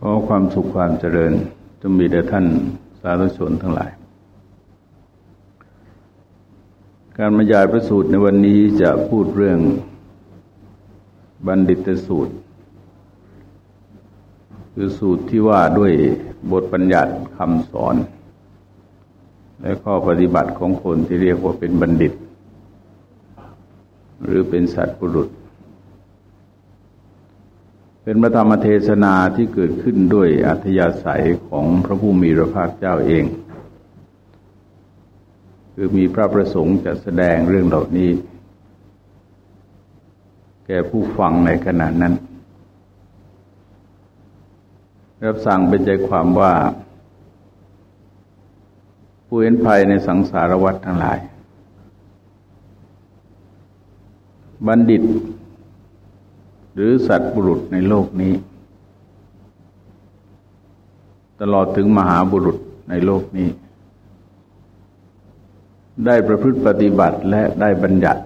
ขอความสุขความเจริญจงมีแด่ท่านสาธุชนทั้งหลาย การบรรยายพระสูตรในวันนี้จะพูดเรื่องบัณฑิตสูตร คือสูตรที่ว่าด้วยบทปัญญัติคำสอน และข้อปฏิบัติของคนที่เรียกว่าเป็นบัณฑิต หรือเป็นสัตว์ปุรุษ เป็นพระธรรมเทศนาที่เกิดขึ้นด้วยอัธยาศัยของพระผู้มีพระภาคเจ้าเอง คือมีพระประสงค์จะแสดงเรื่องเหล่านี้ แก่ผู้ฟังในขณะนั้น รับสั่งเป็นใจความว่า ผู้เห็นภัยในสังสารวัฏทั้งหลาย บัณฑิต หรือสัตว์บุรุษในโลกนี้ ตลอดถึงมหาบุรุษในโลกนี้ ได้ประพฤติปฏิบัติและได้บัญญัติ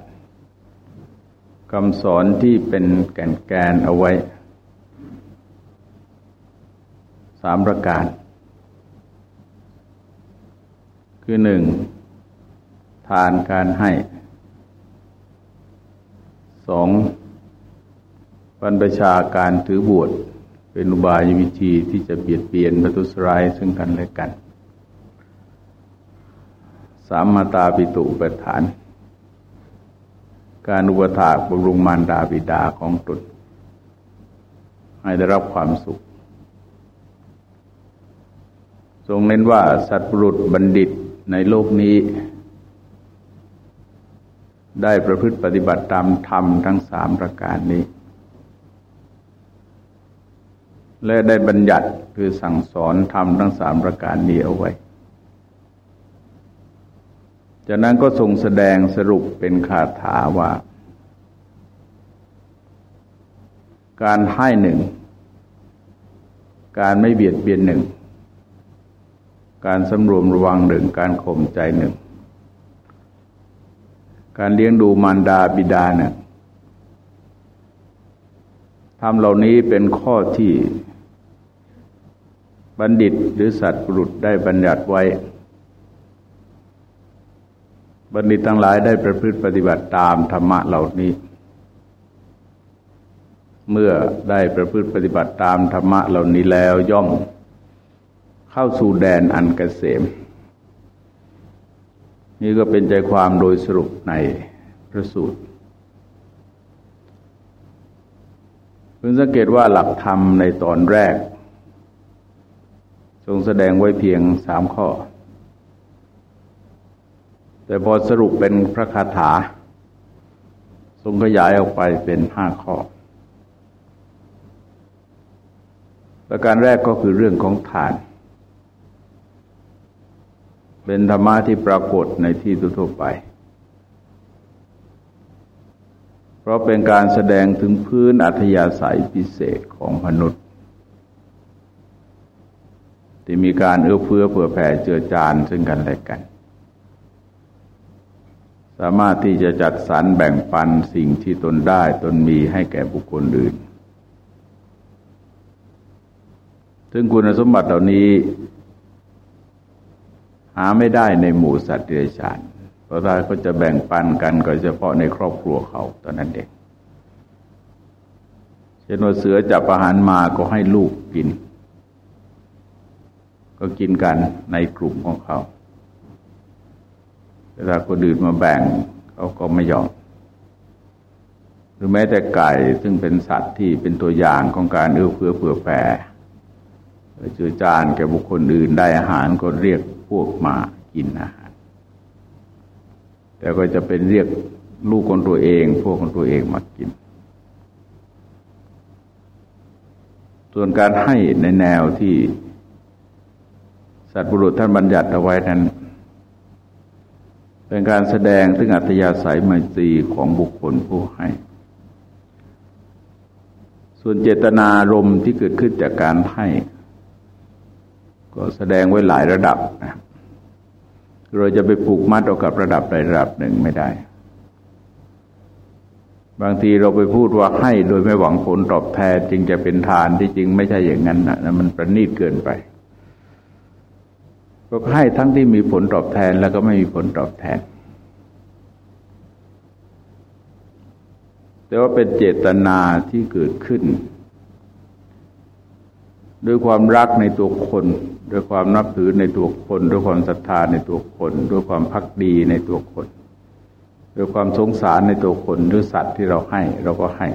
คำสอนที่เป็นแก่นแกนเอาไว้ สามประการ คือหนึ่งทานการให้สอง บรรพชาการถือบวชเป็นอุบายวิธีที่จะเบียดเบียนประทุสร้ายซึ่งกันและกัน สามมาตาปิตุปฐาน การอุปถากบำรุงมารดาบิดาของตนให้ได้รับความสุข ทรงเน้นว่าสัตว์ปรุษบัณฑิตในโลกนี้ ได้ประพฤติปฏิบัติตามธรรมทั้งสามประการนี้ และได้บัญญัติคือสั่งสอนทำทั้งสามประการนี้เอาไว้ จากนั้นก็ทรงแสดงสรุปเป็นคาถาว่า การให้หนึ่ง การไม่เบียดเบียนหนึ่ง การสำรวมระวังหนึ่ง การข่มใจหนึ่ง การเลี้ยงดูมารดาบิดาหนึ่งทำเหล่านี้เป็นข้อที่ บัณฑิตหรือสัตว์ปรุษได้บัญญัติไว้ บัณฑิตทั้งหลายได้ประพฤติปฏิบัติตามธรรมะเหล่านี้ เมื่อได้ประพฤติปฏิบัติตามธรรมะเหล่านี้แล้วย่อมเข้าสู่แดนอันกเกษม นี่ก็เป็นใจความโดยสรุปในพระสูตรเพิ่งสังเกตว่าหลักธรรมในตอนแรก รงแสดงไว้เพียงสามข้อ แต่พอสรุปเป็นพระคาถา ทรงขยายออกไปเป็นห้าข้อ ประการแรกก็คือเรื่องของทาน เป็นธรรมะที่ปรากฏในที่ทั่วไป เพราะเป็นการแสดงถึงพื้นอัธยาศัยพิเศษของมนุษย์ ที่มีการเอื้อเฟื้อเผื่อแผ่เจือจานซึ่งกันและกัน สามารถที่จะจัดสรรแบ่งปันสิ่งที่ตนได้ตนมีให้แก่บุคคลอื่น ซึ่งคุณสมบัติเหล่านี้ หาไม่ได้ในหมู่สัตว์เดรัจฉาน เพราะถ้าเขาจะแบ่งปันกันก็เฉพาะในครอบครัวเขาตอนนั้นเองเช่นว่าเสือจับอาหารมาก็ให้ลูกกิน ก็กินกันในกลุ่มของเขา เวลาคนอื่นมาแบ่งเขาก็ไม่ยอม หรือแม้แต่ไก่ซึ่งเป็นสัตว์ที่เป็นตัวอย่างของการเอื้อเฟื้อเผื่อแผ่เจือจานแก่บุคคลอื่นได้อาหารก็เรียกพวกมากินอาหาร แต่ก็จะเป็นเรียกลูกของตัวเอง พวกของตัวเองมากิน ส่วนการให้ในแนวที่ สัตว์บุรุษท่านบัญญัติเอาไว้นั้น เป็นการแสดงถึงอัตยาศัยไมตรีของบุคคลผู้ให้ ส่วนเจตนารมณ์ที่เกิดขึ้นจากการให้ ก็แสดงไว้หลายระดับนะเราจะไปผูกมัดเอากับระดับใดระดับหนึ่งไม่ได้ บางทีเราไปพูดว่าให้โดยไม่หวังผลตอบแทนจึงจะเป็นทานที่จริงไม่ใช่อย่างนั้นนะมันประณีตเกินไป ก็ให้ทั้งที่มีผลตอบแทนแล้วก็ไม่มีผลตอบแทน แต่ว่าเป็นเจตนาที่เกิดขึ้น ด้วยความรักในตัวคน ด้วยความนับถือในตัวคน ด้วยความศรัทธาในตัวคน ด้วยความพักดีในตัวคน ด้วยความสงสารในตัวคนหรือสัตว์ที่เราให้เราก็ให้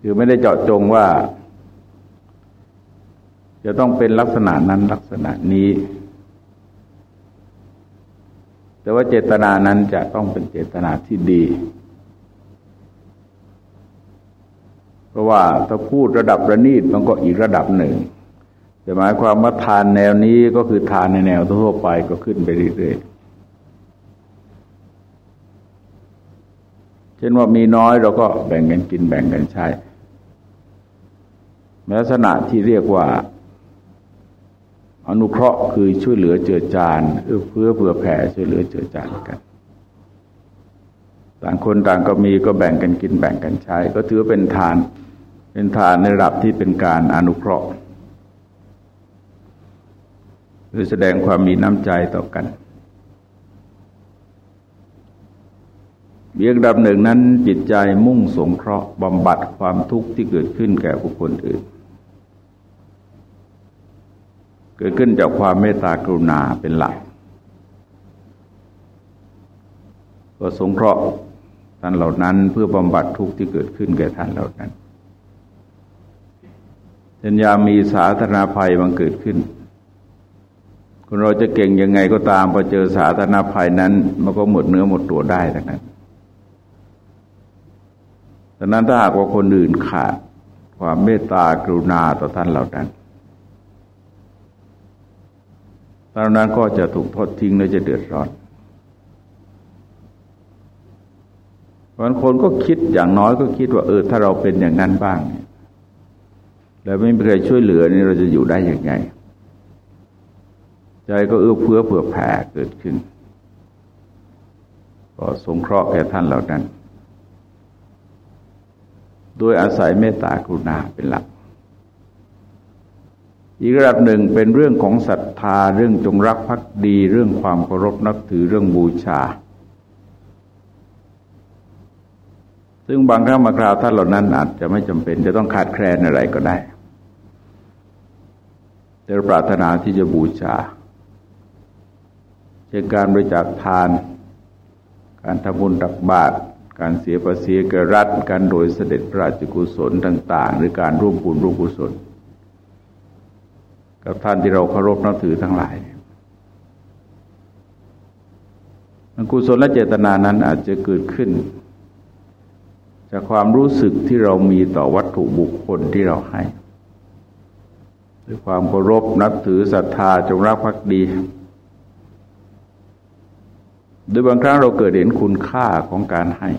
คือไม่ได้เจาะจงว่า จะต้องเป็นลักษณะนั้นลักษณะนี้ แต่ว่าเจตนานั้นจะต้องเป็นเจตนาที่ดี เพราะว่าถ้าพูดระดับระนีดมันก็อีกระดับหนึ่งแต่หมายความว่าทานแนวนี้ก็คือทานในแนวทั่วไปก็ขึ้นไปเรื่อยๆ เช่นว่ามีน้อยเราก็แบ่งกันกินแบ่งกันใช้ลักษณะที่เรียกว่า อนุเคราะห์คือช่วยเหลือเจือจานเอื้อเพื่อเผื่อแผ่ช่วยเหลือเจือจานกัน ต่างคนต่างก็มีก็แบ่งกันกินแบ่งกันใช้ ก็ถือเป็นทาน เป็นทานในระดับที่เป็นการอนุเคราะห์หรือแสดงความมีน้ำใจต่อกันเบียกดับหนึ่งนั้นจิตใจมุ่งสงเคราะห์บำบัดความทุกข์ที่เกิดขึ้นแก่บุคคลอื่น เกิดขึ้นจากความเมตตากรุณาเป็นหลัก ก็สงเคราะห์ท่านเหล่านั้นเพื่อบำบัดทุกข์ที่เกิดขึ้นแก่ท่านเหล่านั้นเชัญญามีสาธารณภัยบังเกิดขึ้น คนเราจะเก่งยังไงก็ตามพอเจอสาธารณภัยนั้น มันก็หมดเนื้อหมดตัวได้ทั้งนั้นดังนั้นถ้าหากว่าคนอื่นขาดความเมตตากรุณาต่อท่านเหล่านั้น ตอนนั้นก็จะถูกทอดทิ้งและจะเดือดร้อนบางคนก็คิดอย่างน้อยก็คิดว่าเออถ้าเราเป็นอย่างนั้นบ้างแล้วไม่มีใครช่วยเหลือนี่เราจะอยู่ได้อย่างไง ใจก็เอื้อเฟื้อเผื่อแผ่เกิดขึ้น ก็สงเคราะห์แก่ท่านเหล่านั้นโดยอาศัยเมตตากรุณาเป็นหลัก อีกระดับหนึ่งเป็นเรื่องของศรัทธาเรื่องจงรักภักดี เรื่องความเคารพนับถือเรื่องบูชา ซึ่งบางครั้งบางคราวท่านเหล่านั้นอาจจะไม่จำเป็น จะต้องขาดแคลนอะไรก็ได้ แต่ปรารถนาที่จะบูชาเช่นการบริจาคทาน การทำบุญตักบาตรการเสียภาษีกรัฐ การโดยเสด็จพระราชกุศลต่าง ๆ หรือการร่วมบุญร่วมกุศล กับท่านที่เราเคารพนับถือทั้งหลายกุศลและเจตนานั้นอาจจะเกิดขึ้น จากความรู้สึกที่เรามีต่อวัตถุบุคคลที่เราให้ด้วยความเคารพนับถือศรัทธาจงรักภักดีโดยบางครั้งเราเกิดเห็นคุณค่าของการให้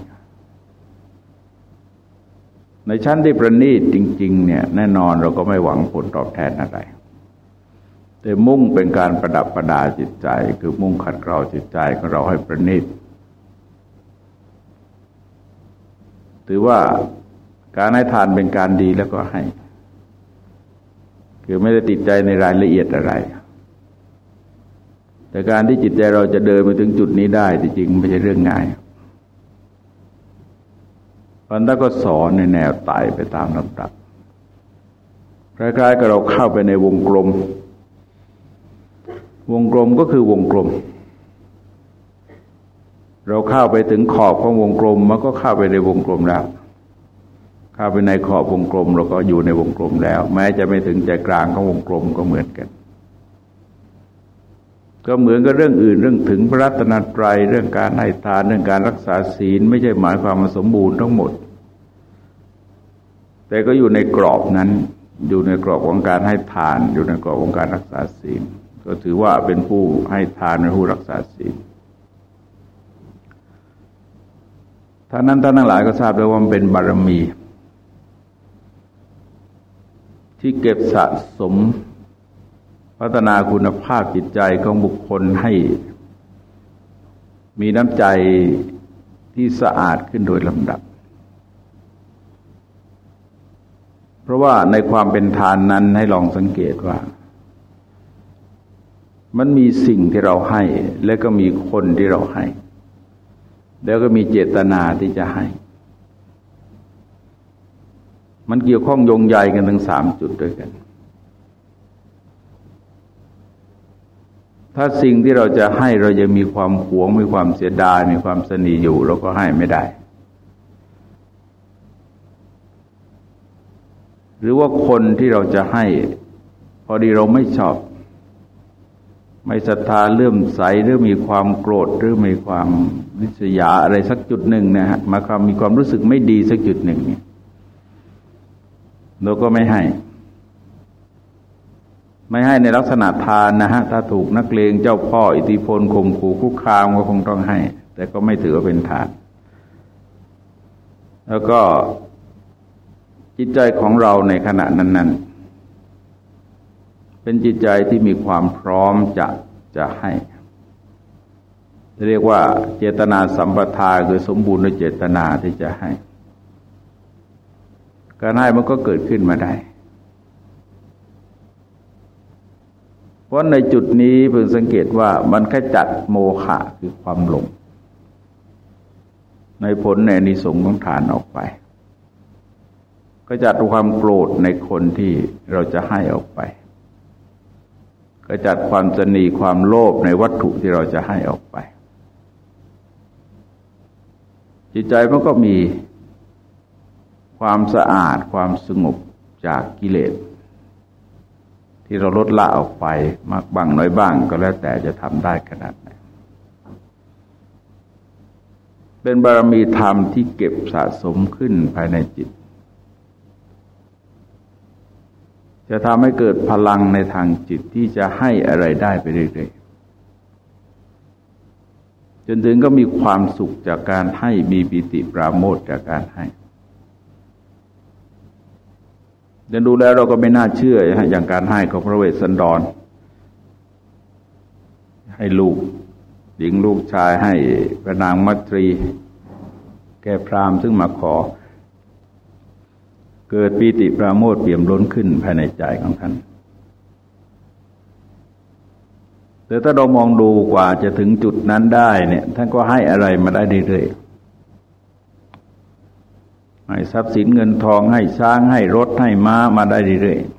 ในชั้นที่ประณีตจริง ๆ เนี่ย แน่นอนเราก็ไม่หวังผลตอบแทนอะไร แต่มุ่งเป็นการประดับประดาจิตใจ คือมุ่งขัดเกลาจิตใจของเราให้ประณีตถือว่าการให้ทานเป็นการดีแล้วก็ให้ คือไม่ได้ติดใจในรายละเอียดอะไร แต่การที่จิตใจเราจะเดินไปถึงจุดนี้ได้จริงไม่ใช่เรื่องง่ายพันธะก็สอนในแนวไต่ไปตามลำดับคล้ายๆกับเราเข้าไปในวงกลม วงกลมก็คือวงกลม เราเข้าไปถึงขอบของวงกลมมันก็เข้าไปในวงกลมแล้วเข้าไปในขอบวงกลม เราก็อยู่ในวงกลมแล้ว แม้จะไม่ถึงใจกลางของวงกลมก็เหมือนกัน ก็เหมือนกับเรื่องอื่น เรื่องถึงพระรัตนตรัยเรื่องการให้ทานเรื่องการรักษาศีล ไม่ใช่หมายความมาสมบูรณ์ทั้งหมด แต่ก็อยู่ในกรอบนั้น อยู่ในกรอบของการให้ทาน อยู่ในกรอบของการรักษาศีล ก็ถือว่าเป็นผู้ให้ทานเป็นผู้รักษาศีลท่านนั้นท่านทั้งหลายก็ทราบแล้วว่ามันเป็นบารมี ที่เก็บสะสม พัฒนาคุณภาพจิตใจของบุคคลให้ มีน้ำใจที่สะอาดขึ้นโดยลำดับ เพราะว่าในความเป็นทานนั้นให้ลองสังเกตว่า มันมีสิ่งที่เราให้ และก็มีคนที่เราให้ แล้วก็มีเจตนาที่จะให้ มันเกี่ยวข้องโยงใยกันทั้งสามจุดด้วยกัน ถ้าสิ่งที่เราจะให้เราจะมีความหวง มีความเสียดาย มีความสนีอยู่ เราก็ให้ไม่ได้ หรือว่าคนที่เราจะให้ พอดีเราไม่ชอบ ไม่ศรัทธาเลื่อมใสหรือมีความโกรธหรือมีความวิษยาอะไรสักจุดหนึ่งนะฮะมาความมีความรู้สึกไม่ดีสักจุดหนึ่งเนี่ยเราก็ไม่ให้ ไม่ให้ในลักษณะทานนะฮะถ้าถูกนักเลงเจ้าพ่ออิทธิพลข่มขู่คุกคามก็คงต้องให้ แต่ก็ไม่ถือว่าเป็นทาน แล้วก็จิตใจของเราในขณะนั้น ๆ เป็นจิตใจที่มีความพร้อมจะจะให้ เรียกว่าเจตนาสัมปทาคือสมบูรณ์ในเจตนาที่จะให้ การให้มันก็เกิดขึ้นมาได้ เพราะในจุดนี้เพิ่งสังเกตว่ามันขจัดโมหะคือความหลง ในผลในนิสงของฐานออกไปก็จัดความโกรธในคนที่เราจะให้ออกไป ก็จัดความจนีความโลภในวัตถุที่เราจะให้ออกไป จิตใจมันก็มีความสะอาดความสงบจากกิเลส ที่เราลดละออกไปมากบ้างน้อยบ้างก็แล้วแต่จะทำได้ขนาดไหนเป็นบารมีธรรมที่เก็บสะสมขึ้นภายในจิต จะทำให้เกิดพลังในทางจิตที่จะให้อะไรได้ไปเรื่อยๆ จนถึงก็มีความสุขจากการให้มีปิติปราโมทจากการให้จะดูแล้วเราก็ไม่น่าเชื่ออย่างการให้ของพระเวสสันดร ให้ลูกหญิงลูกชายให้พระนางมัตรี แก่พรามซึ่งมาขอ เกิดปีติปราโมทเปี่ยมล้นขึ้นภายในใจของท่านแต่ถ้าเรามองดูกว่าจะถึงจุดนั้นได้เนี่ย ท่านก็ให้อะไรมาได้เรื่อยๆให้ทรัพย์สินเงินทองให้ช้างให้รถให้ม้ามาได้เรื่อยๆ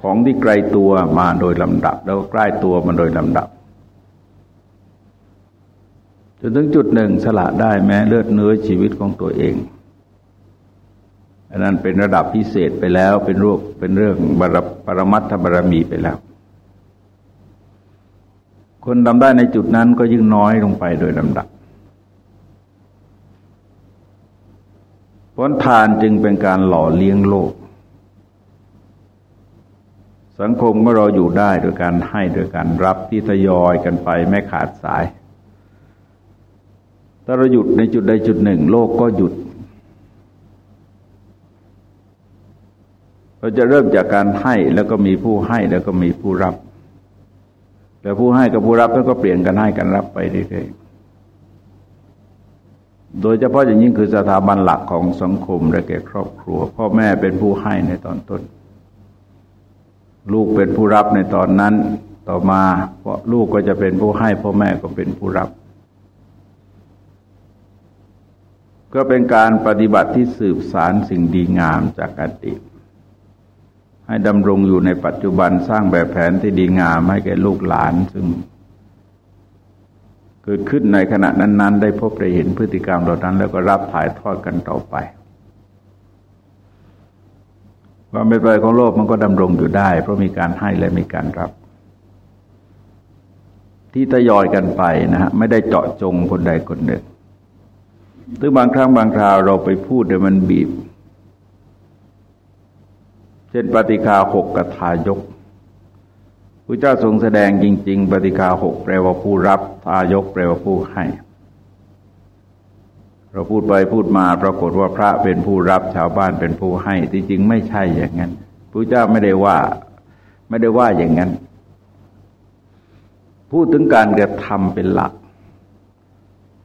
ของที่ไกลตัวมาโดยลำดับ แล้วก็ใกล้ตัวมาโดยลำดับจนถึงจุดหนึ่งสละได้แม้เลือดเนื้อชีวิตของตัวเอง อันนั้นเป็นระดับพิเศษไปแล้วเป็นรูปเป็นเรื่องบารปรมัตถบารมีไปแล้ว คนทำได้ในจุดนั้นก็ยิ่งน้อยลงไปโดยลำดับผลทานจึงเป็นการหล่อเลี้ยงโลก สังคมเมื่อเราอยู่ได้โดยการให้โดยการรับที่ทยอยกันไปไม่ขาดสาย ถ้าเราหยุดในจุดใดจุดหนึ่ง โลกก็หยุด เราจะเริ่มจากการให้แล้วก็มีผู้ให้แล้วก็มีผู้รับ แล้วผู้ให้กับผู้รับแล้วก็เปลี่ยนกันให้กันรับไปเรื่อยๆโดยเฉพาะอย่างยิ่งคือสถาบันหลักของสังคมและแก่ครอบครัว พ่อแม่เป็นผู้ให้ในตอนต้น ลูกเป็นผู้รับในตอนนั้น ต่อมาเพราะลูกก็จะเป็นผู้ให้พ่อแม่ก็เป็นผู้รับก็เป็นการปฏิบัติที่สืบสารสิ่งดีงามจากอดีต ให้ดำรงอยู่ในปัจจุบันสร้างแบบแผนที่ดีงามให้แก่ลูกหลานซึ่ง เกิดขึ้นในขณะนั้น ๆ ได้พบได้เห็นพฤติกรรมเหล่านั้น แล้วก็รับถ่ายทอดกันต่อไป ความเป็นไปของโลกมันก็ดำรงอยู่ได้ เพราะมีการให้และมีการรับ ที่ทยอยกันไปนะฮะไม่ได้เจาะจงคนใดคนหนึ่งซึ่งบางครั้งบางคราวเราไปพูดเดี๋ยวมันบีบ เช่นปฏิคาหกกทายกพระเจ้าทรงแสดงจริง ๆ ปฏิกาหกแปลว่าผู้รับทายกแปลว่าผู้ให้ เราพูดไปพูดมาปรากฏว่าพระเป็นผู้รับชาวบ้านเป็นผู้ให้ที่จริงไม่ใช่อย่างนั้นพระเจ้าไม่ได้ว่า ไม่ได้ว่าอย่างนั้น พูดถึงการกระทำเป็นหลัก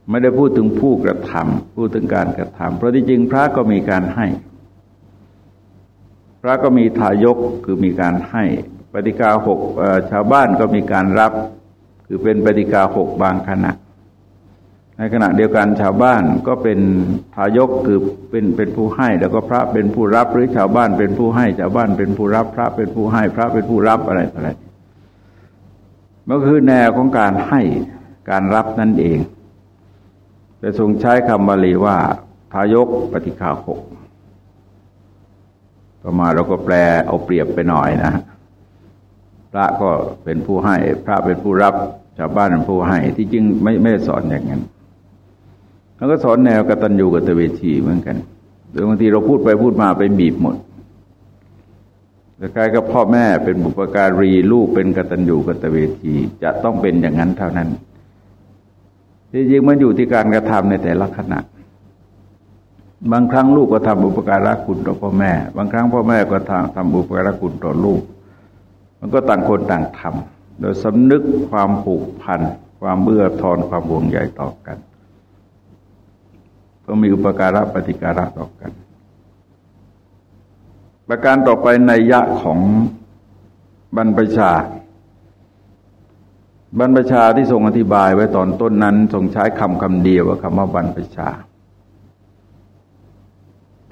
ไม่ได้พูดถึงผู้กระทำพูดถึงการกระทำเพราะที่จริงพระก็มีการให้ พระก็มีทายกคือมีการให้ปฏิกาหกชาวบ้านก็มีการรับ คือเป็นปฏิกาหกบางขณะ ในขณะเดียวกันชาวบ้านก็เป็นทายกคือเป็นเป็นผู้ให้ แล้วก็พระเป็นผู้รับหรือชาวบ้านเป็นผู้ให้ชาวบ้านเป็นผู้รับ พระเป็นผู้ให้พระเป็นผู้รับอะไรอะไรมันคือแนวของการให้การรับนั่นเองแต่ทรงใช้คำบาลีว่าทายกปฏิคาหก ต่อมาเราก็แปลเอาเปรียบไปหน่อยนะพระก็เป็นผู้ให้ พระเป็นผู้รับชาวบ้านเป็นผู้ให้ ที่จริงไม่ไม่สอนอย่างนั้นแล้วก็สอนแนวกตัญญูกตเวทีเหมือนกันโดยบางทีเราพูดไปพูดมาไปบีบหมดแต่กายกับพ่อแม่เป็นบุปการีลูกเป็นกตัญญูกตเวทีจะต้องเป็นอย่างนั้นเท่านั้นที่จริงมันอยู่ที่การกระทำในแต่ละขณะ บางครั้งลูกก็ทำบุปการะคุณต่อพ่อแม่ บางครั้งพ่อแม่ก็ทำทำบุปการะคุณต่อลูก มันก็ต่างคนต่างทำโดยสำนึกความผูกพัน ความเบื่อทอนความห่วงใยต่อกัน ก็มีอุปการะปฏิการะต่อกัน ประการต่อไปในยะของบรรพชา บรรพชาที่ทรงอธิบายไว้ตอนต้นนั้นทรงใช้คำคำเดียวว่าคำว่าบรรพชา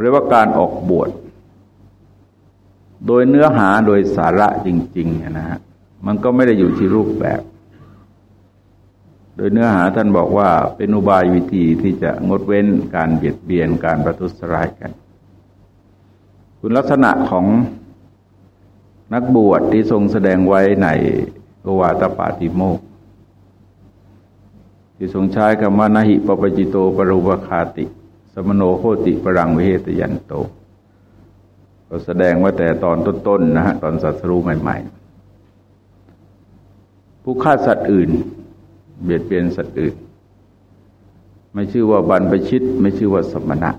เรียกว่าการออกบวช โดยเนื้อหาโดยสาระจริงๆนะฮะมันก็ไม่ได้อยู่ที่รูปแบบ โดยเนื้อหาท่านบอกว่าเป็นอุบายวิธีที่จะงดเว้นการเบียดเบียนการประทุษร้ายกัน คุณลักษณะของนักบวชที่ทรงแสดงไว้ในโอวาตปาติโมกที่ทรงใช้คำว่านาหิปปจิโตปรุปคาติ มโนโคติปรังวิเหตยันโต ก็แสดงว่าแต่ตอนต้นๆนะฮะตอนสัตรู้ใหม่ ๆ ผู้ฆ่าสัตว์อื่น เบียดเบียนสัตว์อื่น ไม่ชื่อว่าบรรพชิต ไม่ชื่อว่าสมณะ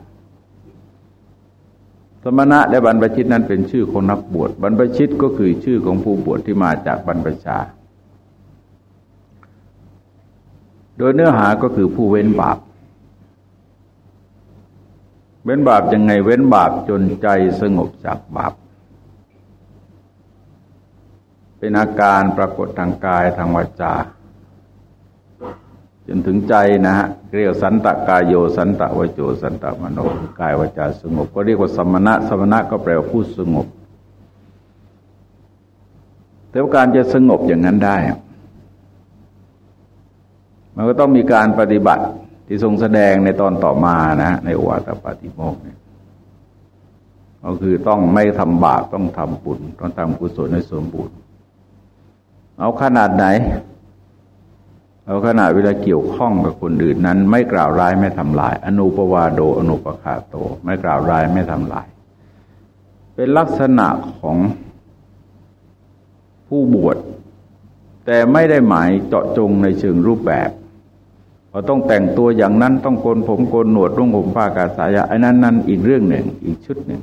สมณะและบรรพชิตนั้นเป็นชื่อของนักบวชบรรพชิตก็คือชื่อของผู้บวชที่มาจากบรรพชา โดยเนื้อหาก็คือผู้เว้นบาป เว้นบาปยังไงเว้นบาปจนใจสงบจากบาป เป็นอาการปรากฏทางกายทางวาจา จนถึงใจนะฮะเรียกสันตกายโยสันตวโจสันตมโนกายวาจาสงบ ก็เรียกว่าสมณะสมณะก็แปลว่าผู้สงบแต่ว่าการจะสงบอย่างนั้นได้ มันก็ต้องมีการปฏิบัติ ที่ทรงแสดงในตอนต่อมานะในอวตปาติโมกเนี่ยก็คือต้องไม่ทำบาปต้องทำบุญต้องทำกุศลให้สมบูรณ์เอาขนาดไหนเราขณะเวลาเกี่ยวข้องกับคนอื่นนั้น ไม่กล่าวร้ายไม่ทำลาย อนุปวาโดอนุปคาโต ไม่กล่าวร้ายไม่ทำลาย เป็นลักษณะของผู้บวชแต่ไม่ได้หมายเจาะจงในเชิงรูปแบบ เราต้องแต่งตัวอย่างนั้นต้องโกนผมโกนหนวดรุ่งผมผ้ากาสายะไอ้นั้นนั้นอีกเรื่องหนึ่งอีกชุดหนึ่ง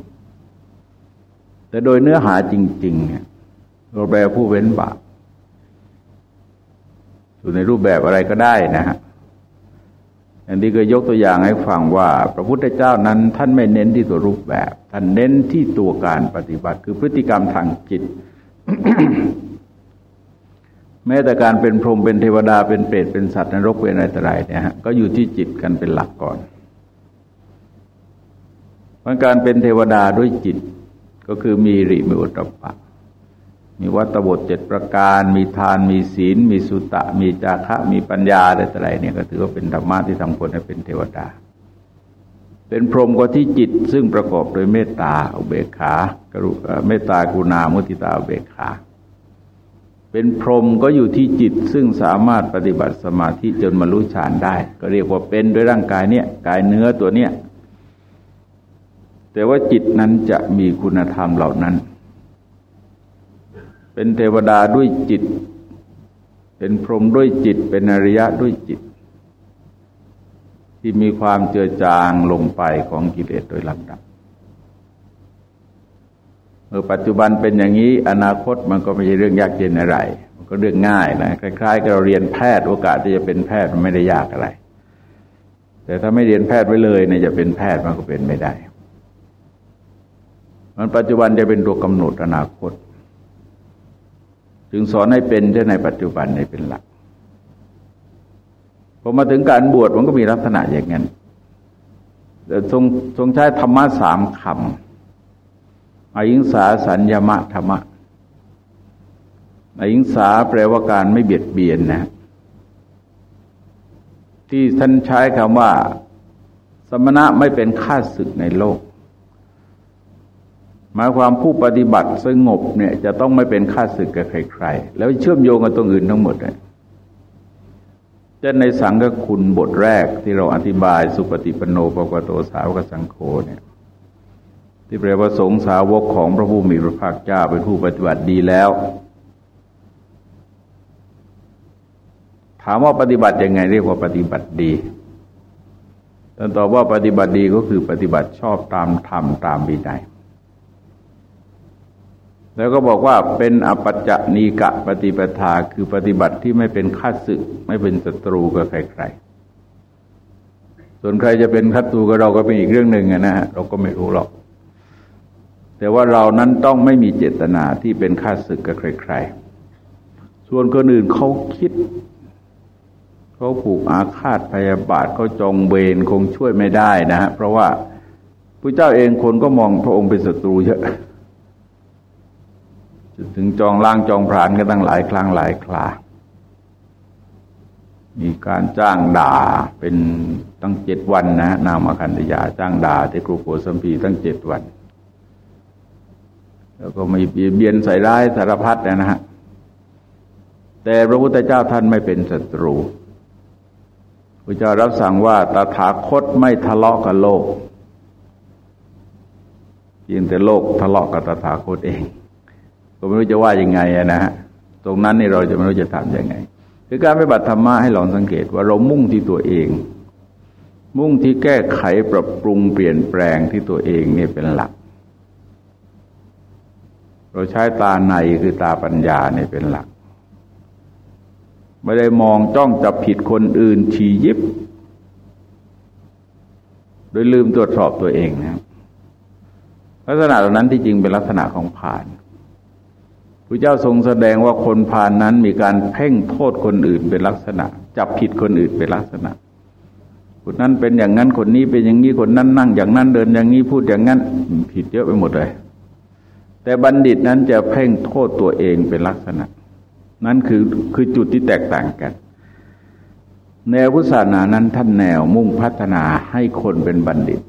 แต่โดยเนื้อหาจริง ๆ เนี่ยเราแปลผู้เว้นบาปอยู่ในรูปแบบอะไรก็ได้นะฮะอันนี้ก็ยกตัวอย่างให้ฟังว่า พระพุทธเจ้านั้นท่านไม่เน้นที่ตัวรูปแบบ ท่านเน้นที่ตัวการปฏิบัติ คือพฤติกรรมทางจิต แม้แต่การเป็นพรหมเป็นเทวดาเป็นเปรตเป็นสัตว์นรกเป็นอะไรต่ออะไรเนี่ยฮะก็อยู่ที่จิตกันเป็นหลักก่อนเพราะการเป็นเทวดาด้วยจิตก็คือมีริมีอุตตปะมีวัตบทเจ็ดประการ มีทาน มีศีล มีสุตะ มีจาคะ มีปัญญาอะไรต่ออะไรเนี่ยก็ถือว่าเป็นธรรมะที่ทำคนให้เป็นเทวดา เป็นพรหมก็ที่จิตซึ่งประกอบโดยเมตตาอุเบกขา กรุเมตตากรุณามุติตาอุเบกขา เป็นพรหมก็อยู่ที่จิตซึ่งสามารถปฏิบัติสมาธิจนบรรลุฌานได้ ก็เรียกว่าเป็นด้วยร่างกายเนี่ยกายเนื้อตัวเนี้ยแต่ว่าจิตนั้นจะมีคุณธรรมเหล่านั้น เป็นเทวดาด้วยจิต เป็นพรหมด้วยจิต เป็นอริยะด้วยจิต ที่มีความเจือจางลงไปของกิเลสโดยลำดับ เมื่อปัจจุบันเป็นอย่างนี้อนาคตมันก็ไม่ใช่เรื่องยากเย็นอะไร มันก็เรื่องง่ายนะคล้ายๆกับเราเรียนแพทย์โอกาสที่จะเป็นแพทย์มันไม่ได้ยากอะไร แต่ถ้าไม่เรียนแพทย์ไว้เลยเนี่ยจะเป็นแพทย์มันก็เป็นไม่ได้ มันปัจจุบันจะเป็นตัวกำหนดอนาคต จึงสอนให้เป็นได้ในปัจจุบันในเป็นหลักพอมาถึงการบวชมันก็มีลักษณะอย่างนั้นทรงทรงใช้ธรรมะสามคำ อายิงสาสัญญมะธรรมะอายิงสาแปลว่าการไม่เบียดเบียนนะ ที่ท่านใช้คำว่า สมณะไม่เป็นข้าศึกในโลก หมายความผู้ปฏิบัติสงบเนี่ย จะต้องไม่เป็นข้าศึกกับใครๆ แล้วเชื่อมโยงกับตรงอื่นทั้งหมดเลยจะในสังฆคุณบทแรกที่เราอธิบายสุปฏิปโนปกโตสาวกสังโฆเนี่ย ที่แปลว่าสงสาวกของพระผู้มีพระภาคเจ้าเป็นผู้ปฏิบัติดีแล้ว ถามว่าปฏิบัติยังไงเรียกว่าปฏิบัติดีท่านตอบว่าปฏิบัติดีก็คือปฏิบัติชอบตามธรรมตามบิดายแล้วก็บอกว่าเป็นอปัจจนีกะปฏิปทาคือปฏิบัติที่ไม่เป็นข้าศึก ไม่เป็นศัตรูกับใครๆ ส่วนใครจะเป็นศัตรูกับเราก็เป็นอีกเรื่องหนึ่งนะฮะเราก็ไม่รู้หรอก แต่ว่าเรานั้นต้องไม่มีเจตนาที่เป็นข้าศึกกับใคร ๆ ส่วนคนอื่นเขาคิดเขาผูกอาฆาตพยาบาทเขาจองเวรคงช่วยไม่ได้นะฮะเพราะว่าพระเจ้าเองคนก็มองพระองค์เป็นศัตรูเยอะถึงจองล่างจองผานกันตั้งหลายครั้งหลายครามีการจ้างด่าเป็นตั้งเจ็ดวันนะนามคันธยาจ้างด่าที่ครูโกสัมพีตั้งเจ็ดวัน แล้วก็มีเบียนใส่ร้ายสารพัดนะฮะแต่พระพุทธเจ้าท่านไม่เป็นศัตรูพระเจ้ารับสั่งว่าตถาคตไม่ทะเลาะกับโลกเพียงแต่โลกทะเลาะกับตถาคตเอง ก็ไม่รู้จะว่ายังไงนะฮะตรงนั้นนี่เราจะไม่รู้จะทำยังไง คือการปฏิบัติธรรมะให้ลองสังเกตว่าเรามุ่งที่ตัวเอง มุ่งที่แก้ไขปรับปรุงเปลี่ยนแปลงที่ตัวเองนี่เป็นหลัก เราใช้ตาในคือตาปัญญาเนี่ยเป็นหลัก ไม่ได้มองจ้องจับผิดคนอื่นฉียิบ โดยลืมตรวจสอบตัวเองนะลักษณะเหล่านั้นที่จริงเป็นลักษณะของผ่านพระเจ้าทรงแสดงว่าคนพานนั้นมีการเพ่งโทษคนอื่นเป็นลักษณะ จับผิดคนอื่นเป็นลักษณะคนนั้นเป็นอย่างนั้นคนนี้เป็นอย่างนี้คนนั้นนั่งอย่างนั้นเดินอย่างนี้พูดอย่างนั้น ผิดเยอะไปหมดเลย แต่บัณฑิตนั้นจะเพ่งโทษตัวเองเป็นลักษณะ นั้นคือคือจุดที่แตกต่างกัน แนวพุทธศาสนานั้นท่านแนวมุ่งพัฒนาให้คนเป็นบัณฑิต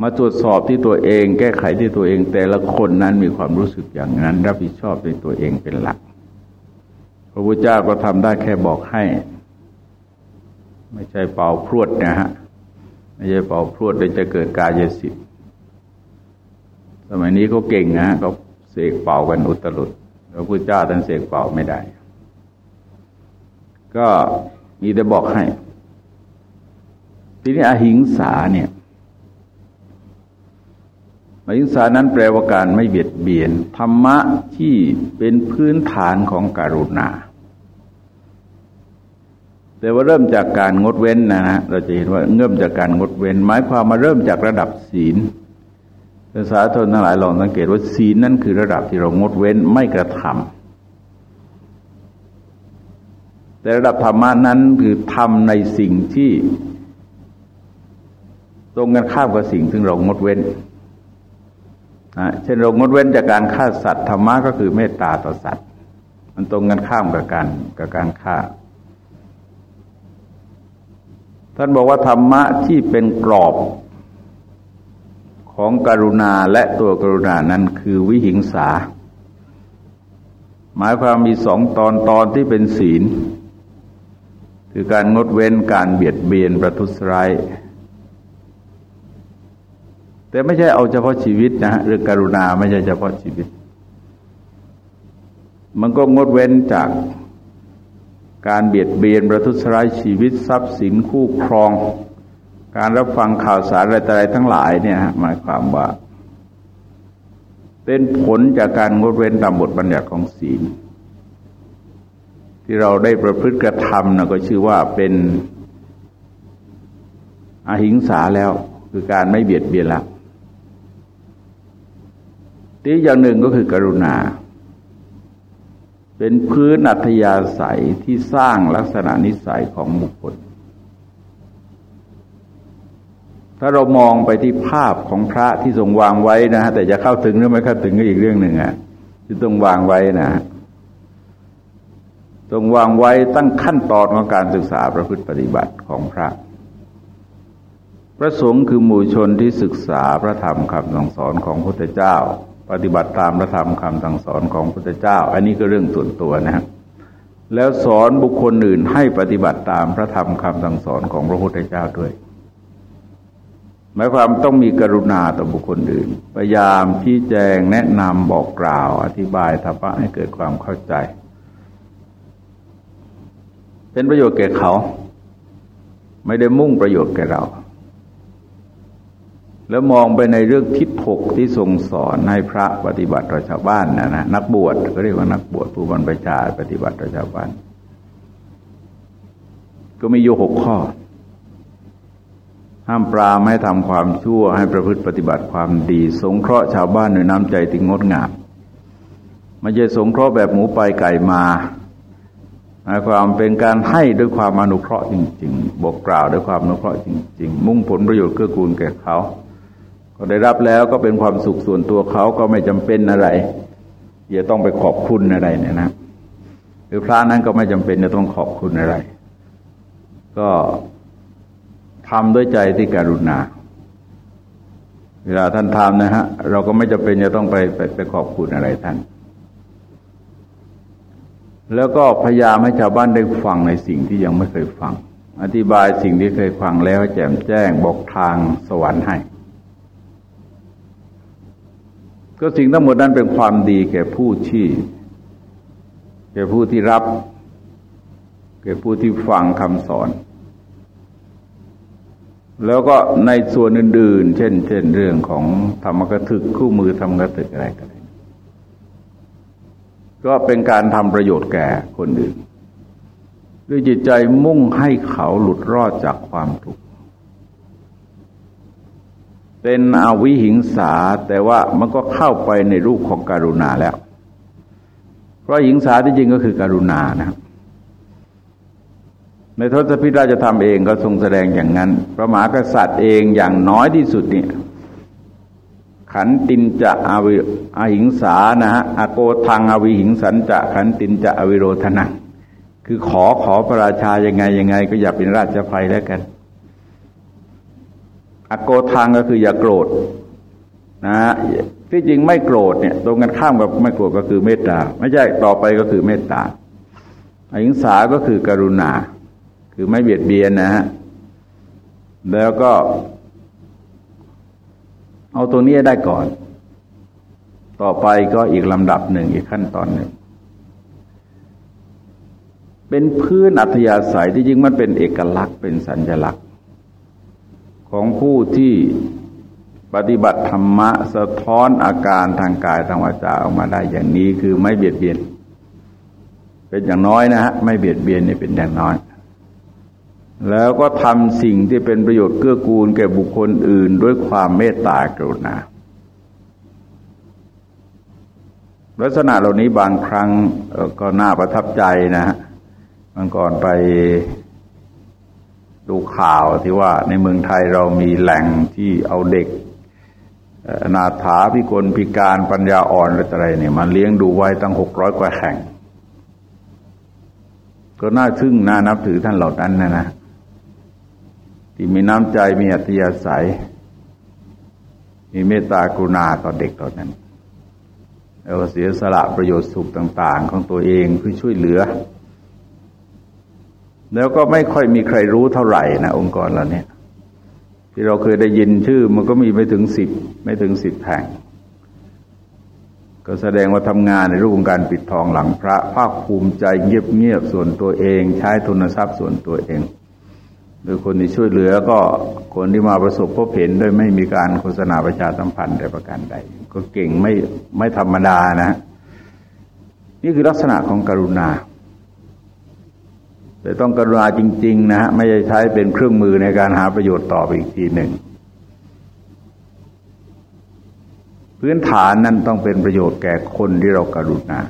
มาตรวจสอบที่ตัวเอง แก้ไขที่ตัวเอง แต่ละคนนั้นมีความรู้สึกอย่างนั้น รับผิดชอบในตัวเองเป็นหลัก พระพุทธเจ้าก็ทำได้แค่บอกให้ ไม่ใช่เป่าพรวดนะฮะไม่ใช่เป่าพรวดเลยจะเกิดกายสิทธิ์ สมัยนี้เขาเก่งนะเขาเสกเป่ากันอุตรุดพระพุทธเจ้าท่านเสกเป่าไม่ได้ ก็มีแต่บอกให้ ทีนี้อหิงสาเนี่ยอหิงสานั้นแปลว่าการไม่เบียดเบียน ธรรมะที่เป็นพื้นฐานของการุณาแต่ว่าเริ่มจากการงดเว้นนะฮะเราจะเห็นว่าเริ่มจากการงดเว้น หมายความมาเริ่มจากระดับศีล ภาษาชนทั้งหลายลองสังเกตว่าศีลนั่นคือระดับที่เรางดเว้นไม่กระทำแต่ระดับธรรมะนั้นคือทำในสิ่งที่ ตรงกันข้ามกับสิ่งซึ่งเรางดเว้นเช่นเรางดเว้นจากการฆ่าสัตว์ธรรมะก็คือเมตตาต่อสัตว์ มันตรงกันข้ามกับการกับการฆ่า ท่านบอกว่าธรรมะที่เป็นกรอบ ของกรุณาและตัวกรุณานั้นคือวิหิงสา หมายความมีสองตอนตอนที่เป็นศีล คือการงดเว้นการเบียดเบียนประทุษร้ายแต่ไม่ใช่เอาเฉพาะชีวิตนะฮะเรื่อกรุณาไม่ใช่เฉพาะชีวิต มันก็งดเว้นจากการเบียดเบียนประทุษร้ายชีวิตทรัพย์สินคู่ครอง การรับฟังข่าวสารอะไรๆทั้งหลายเนี่ยหมายความว่า เป็นผลจากการงดเว้นตามบทบัญญัติของศีล ที่เราได้ประพฤติกระทำนะก็ชื่อว่าเป็นอหิงสาแล้วคือการไม่เบียดเบียนละที่อย่างหนึ่งก็คือกรุณา เป็นพื้นอัธยาศัยที่สร้างลักษณะนิสัยของบุคคล ถ้าเรามองไปที่ภาพของพระที่ทรงวางไว้นะฮะแต่จะเข้าถึงหรือไม่เข้าถึงก็อีกเรื่องหนึ่งอะที่ต้องวางไว้นะทรงวางไว้ตั้งขั้นตอนของการศึกษาประพฤติปฏิบัติของพระ พระสงฆ์คือหมู่ชนที่ศึกษาพระธรรมคำสั่งสอนของพระพุทธเจ้า ปฏิบัติตามพระธรรมคำสั่งสอนของพระพุทธเจ้า อันนี้ก็เรื่องส่วนตัวนะแล้วสอนบุคคลอื่นให้ปฏิบัติตามพระธรรมคำสั่งสอนของพระพุทธเจ้าด้วย หมายความต้องมีกรุณาต่อบุคคลอื่น พยายามชี้แจงแนะนำบอกกล่าว อธิบายธรรมะให้เกิดความเข้าใจ เป็นประโยชน์แก่เขา ไม่ได้มุ่งประโยชน์แก่เรา แล้วมองไปในเรื่องทิศหกที่ทรงสอนให้พระปฏิบัติต่อชาวบ้านนะนะนักบวชก็เรียกว่านักบวชผู้บรรพชาปฏิบัติต่อชาวบ้านก็มีอยู่หกข้อ ห้ามปรามให้ทำความชั่วให้ประพฤติปฏิบัติความดี สงเคราะห์ชาวบ้านด้วยน้ำใจที่งดงามไม่ใช่สงเคราะห์แบบหมูไปไก่มาหมายความเป็นการให้ด้วยความอนุเคราะห์จริง ๆ บอกกล่าวด้วยความอนุเคราะห์จริง ๆ มุ่งผลประโยชน์เกื้อกูลแก่เขาก็ได้รับแล้วก็เป็นความสุขส่วนตัวเขาก็ไม่จำเป็นอะไรอย่าต้องไปขอบคุณอะไรเนี่ยนะหรือพระนั้นก็ไม่จำเป็นจะต้องขอบคุณอะไร ก็ ทำด้วยใจที่การุณา เวลาท่านทำนะฮะ เราก็ไม่จำเป็นจะต้องไปไปไปขอบคุณอะไรท่าน แล้วก็พยายามให้ชาวบ้านได้ฟังในสิ่งที่ยังไม่เคยฟัง อธิบายสิ่งที่เคยฟังแล้วแจ่มแจ้งบอกทางสวรรค์ให้ ก็สิ่งทั้งหมดนั้นเป็นความดีแก่ผู้ที่แก่ผู้ที่รับแก่ผู้ที่ฟังคำสอน แล้วก็ในส่วนอื่น ๆ เช่น เช่น เรื่องของธรรมกถึกคู่มือธรรมกถึกอะไรก็ได้ก็เป็นการทำประโยชน์แก่คนอื่น ด้วยจิตใจมุ่งให้เขาหลุดรอดจากความทุกข์ เป็นอวิหิงสาแต่ว่ามันก็เข้าไปในรูปของการุณาแล้ว เพราะหิงสาที่จริงก็คือการุณานะครับ ในทศพิธราจะทำเองก็ทรงแสดงอย่างนั้น พระมหากษัตริย์เองอย่างน้อยที่สุดเนี่ยขันตินจะอวิอหิงสานะฮะอโกทังอวิหิงสันจะขันตินจะอวิโรธนังคือขอขอพระราชายังไงยังไง ก็อย่าเป็นราชภัยแล้วกัน อโกทางก็คืออย่าโกรธนะที่จริงไม่โกรธเนี่ย ตรงกันข้ามกับไม่โกรธก็คือเมตตา ไม่ใช่ต่อไปก็คือเมตตาอหิงสาก็คือกรุณา คือไม่เบียดเบียนนะฮะแล้วก็ เอาตัวนี้ได้ก่อน ต่อไปก็อีกลำดับหนึ่งอีกขั้นตอนหนึ่ง เป็นพื้นอัธยาศัยที่จริงมันเป็นเอกลักษณ์เป็นสัญลักษณ์ ของผู้ที่ปฏิบัติธรรมะสะท้อนอาการทางกายทางวาจาออกมาได้อย่างนี้คือไม่เบียดเบียน เป็นอย่างน้อยนะฮะไม่เบียดเบียนนี่เป็นอย่างน้อย แล้วก็ทำสิ่งที่เป็นประโยชน์เกื้อกูลแก่บุคคลอื่น ด้วยความเมตตากรุณา ลักษณะเหล่านี้บางครั้งก็น่าประทับใจนะฮะบางก่อนไปดูข่าวที่ว่าในเมืองไทยเรามีแหล่งที่เอาเด็กนาถาพิกลพิการปัญญาอ่อนอะไรเนี่ยมาเลี้ยงดูไว้ตั้งหกร้อยกว่าแห่ง ก็น่าทึ่งน่านับถือท่านเหล่านั้นนะนะ ที่มีน้ำใจมีอัธยาศัย มีเมตตากรุณาต่อเด็กต่อนั้นแล้วเสียสละประโยชน์สุขต่าง ๆ ของตัวเองเพื่อช่วยเหลือ แล้วก็ไม่ค่อยมีใครรู้เท่าไหร่นะองค์กรเราเนี่ยที่เราเคยได้ยินชื่อมันก็มีไม่ถึงสิบไม่ถึงสิบแห่งก็แสดงว่าทำงานในรูปของการปิดทองหลังพระภาคภูมิใจเงียบๆส่วนตัวเอง ใช้ทุนทรัพย์ส่วนตัวเอง โดยคนที่ช่วยเหลือก็คนที่มาประสบพบเห็นโดยไม่มีการโฆษณาประชาสัมพันธ์ใดประการใด ก็เก่งไม่ไม่ธรรมดานะ นี่คือลักษณะของกรุณา แต่ต้องกรุณาจริง ๆ นะฮะไม่ใช่ใช้เป็นเครื่องมือในการหาประโยชน์ต่อไปอีกทีหนึ่ง พื้นฐานนั้นต้องเป็นประโยชน์แก่คนที่เราการุณา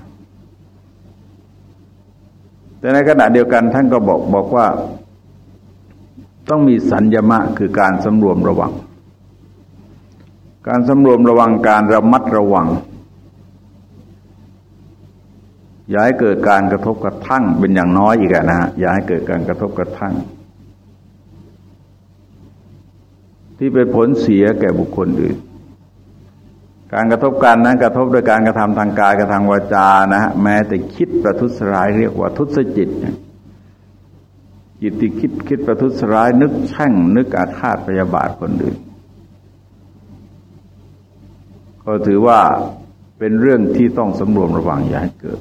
แต่ในขณะเดียวกันท่านก็บอกบอกว่า ต้องมีสัญญมะคือการสำรวมระวัง การสำรวมระวังการระมัดระวัง อย่าให้เกิดการกระทบกระทั่งเป็นอย่างน้อยอีกนะฮะอย่าให้เกิดการกระทบกระทั่ง ที่เป็นผลเสียแก่บุคคลอื่นการกระทบกันนั้นกระทบโดยการกระทำทางกายกระทำวาจานะฮะแม้แต่คิดประทุษร้ายเรียกว่าทุษจิต จิตที่คิดคิดประทุษร้าย นึกแช่งนึกอาฆาตพยาบาทคนอื่น ก็ถือว่าเป็นเรื่องที่ต้องสำรวมระวังอย่าให้เกิด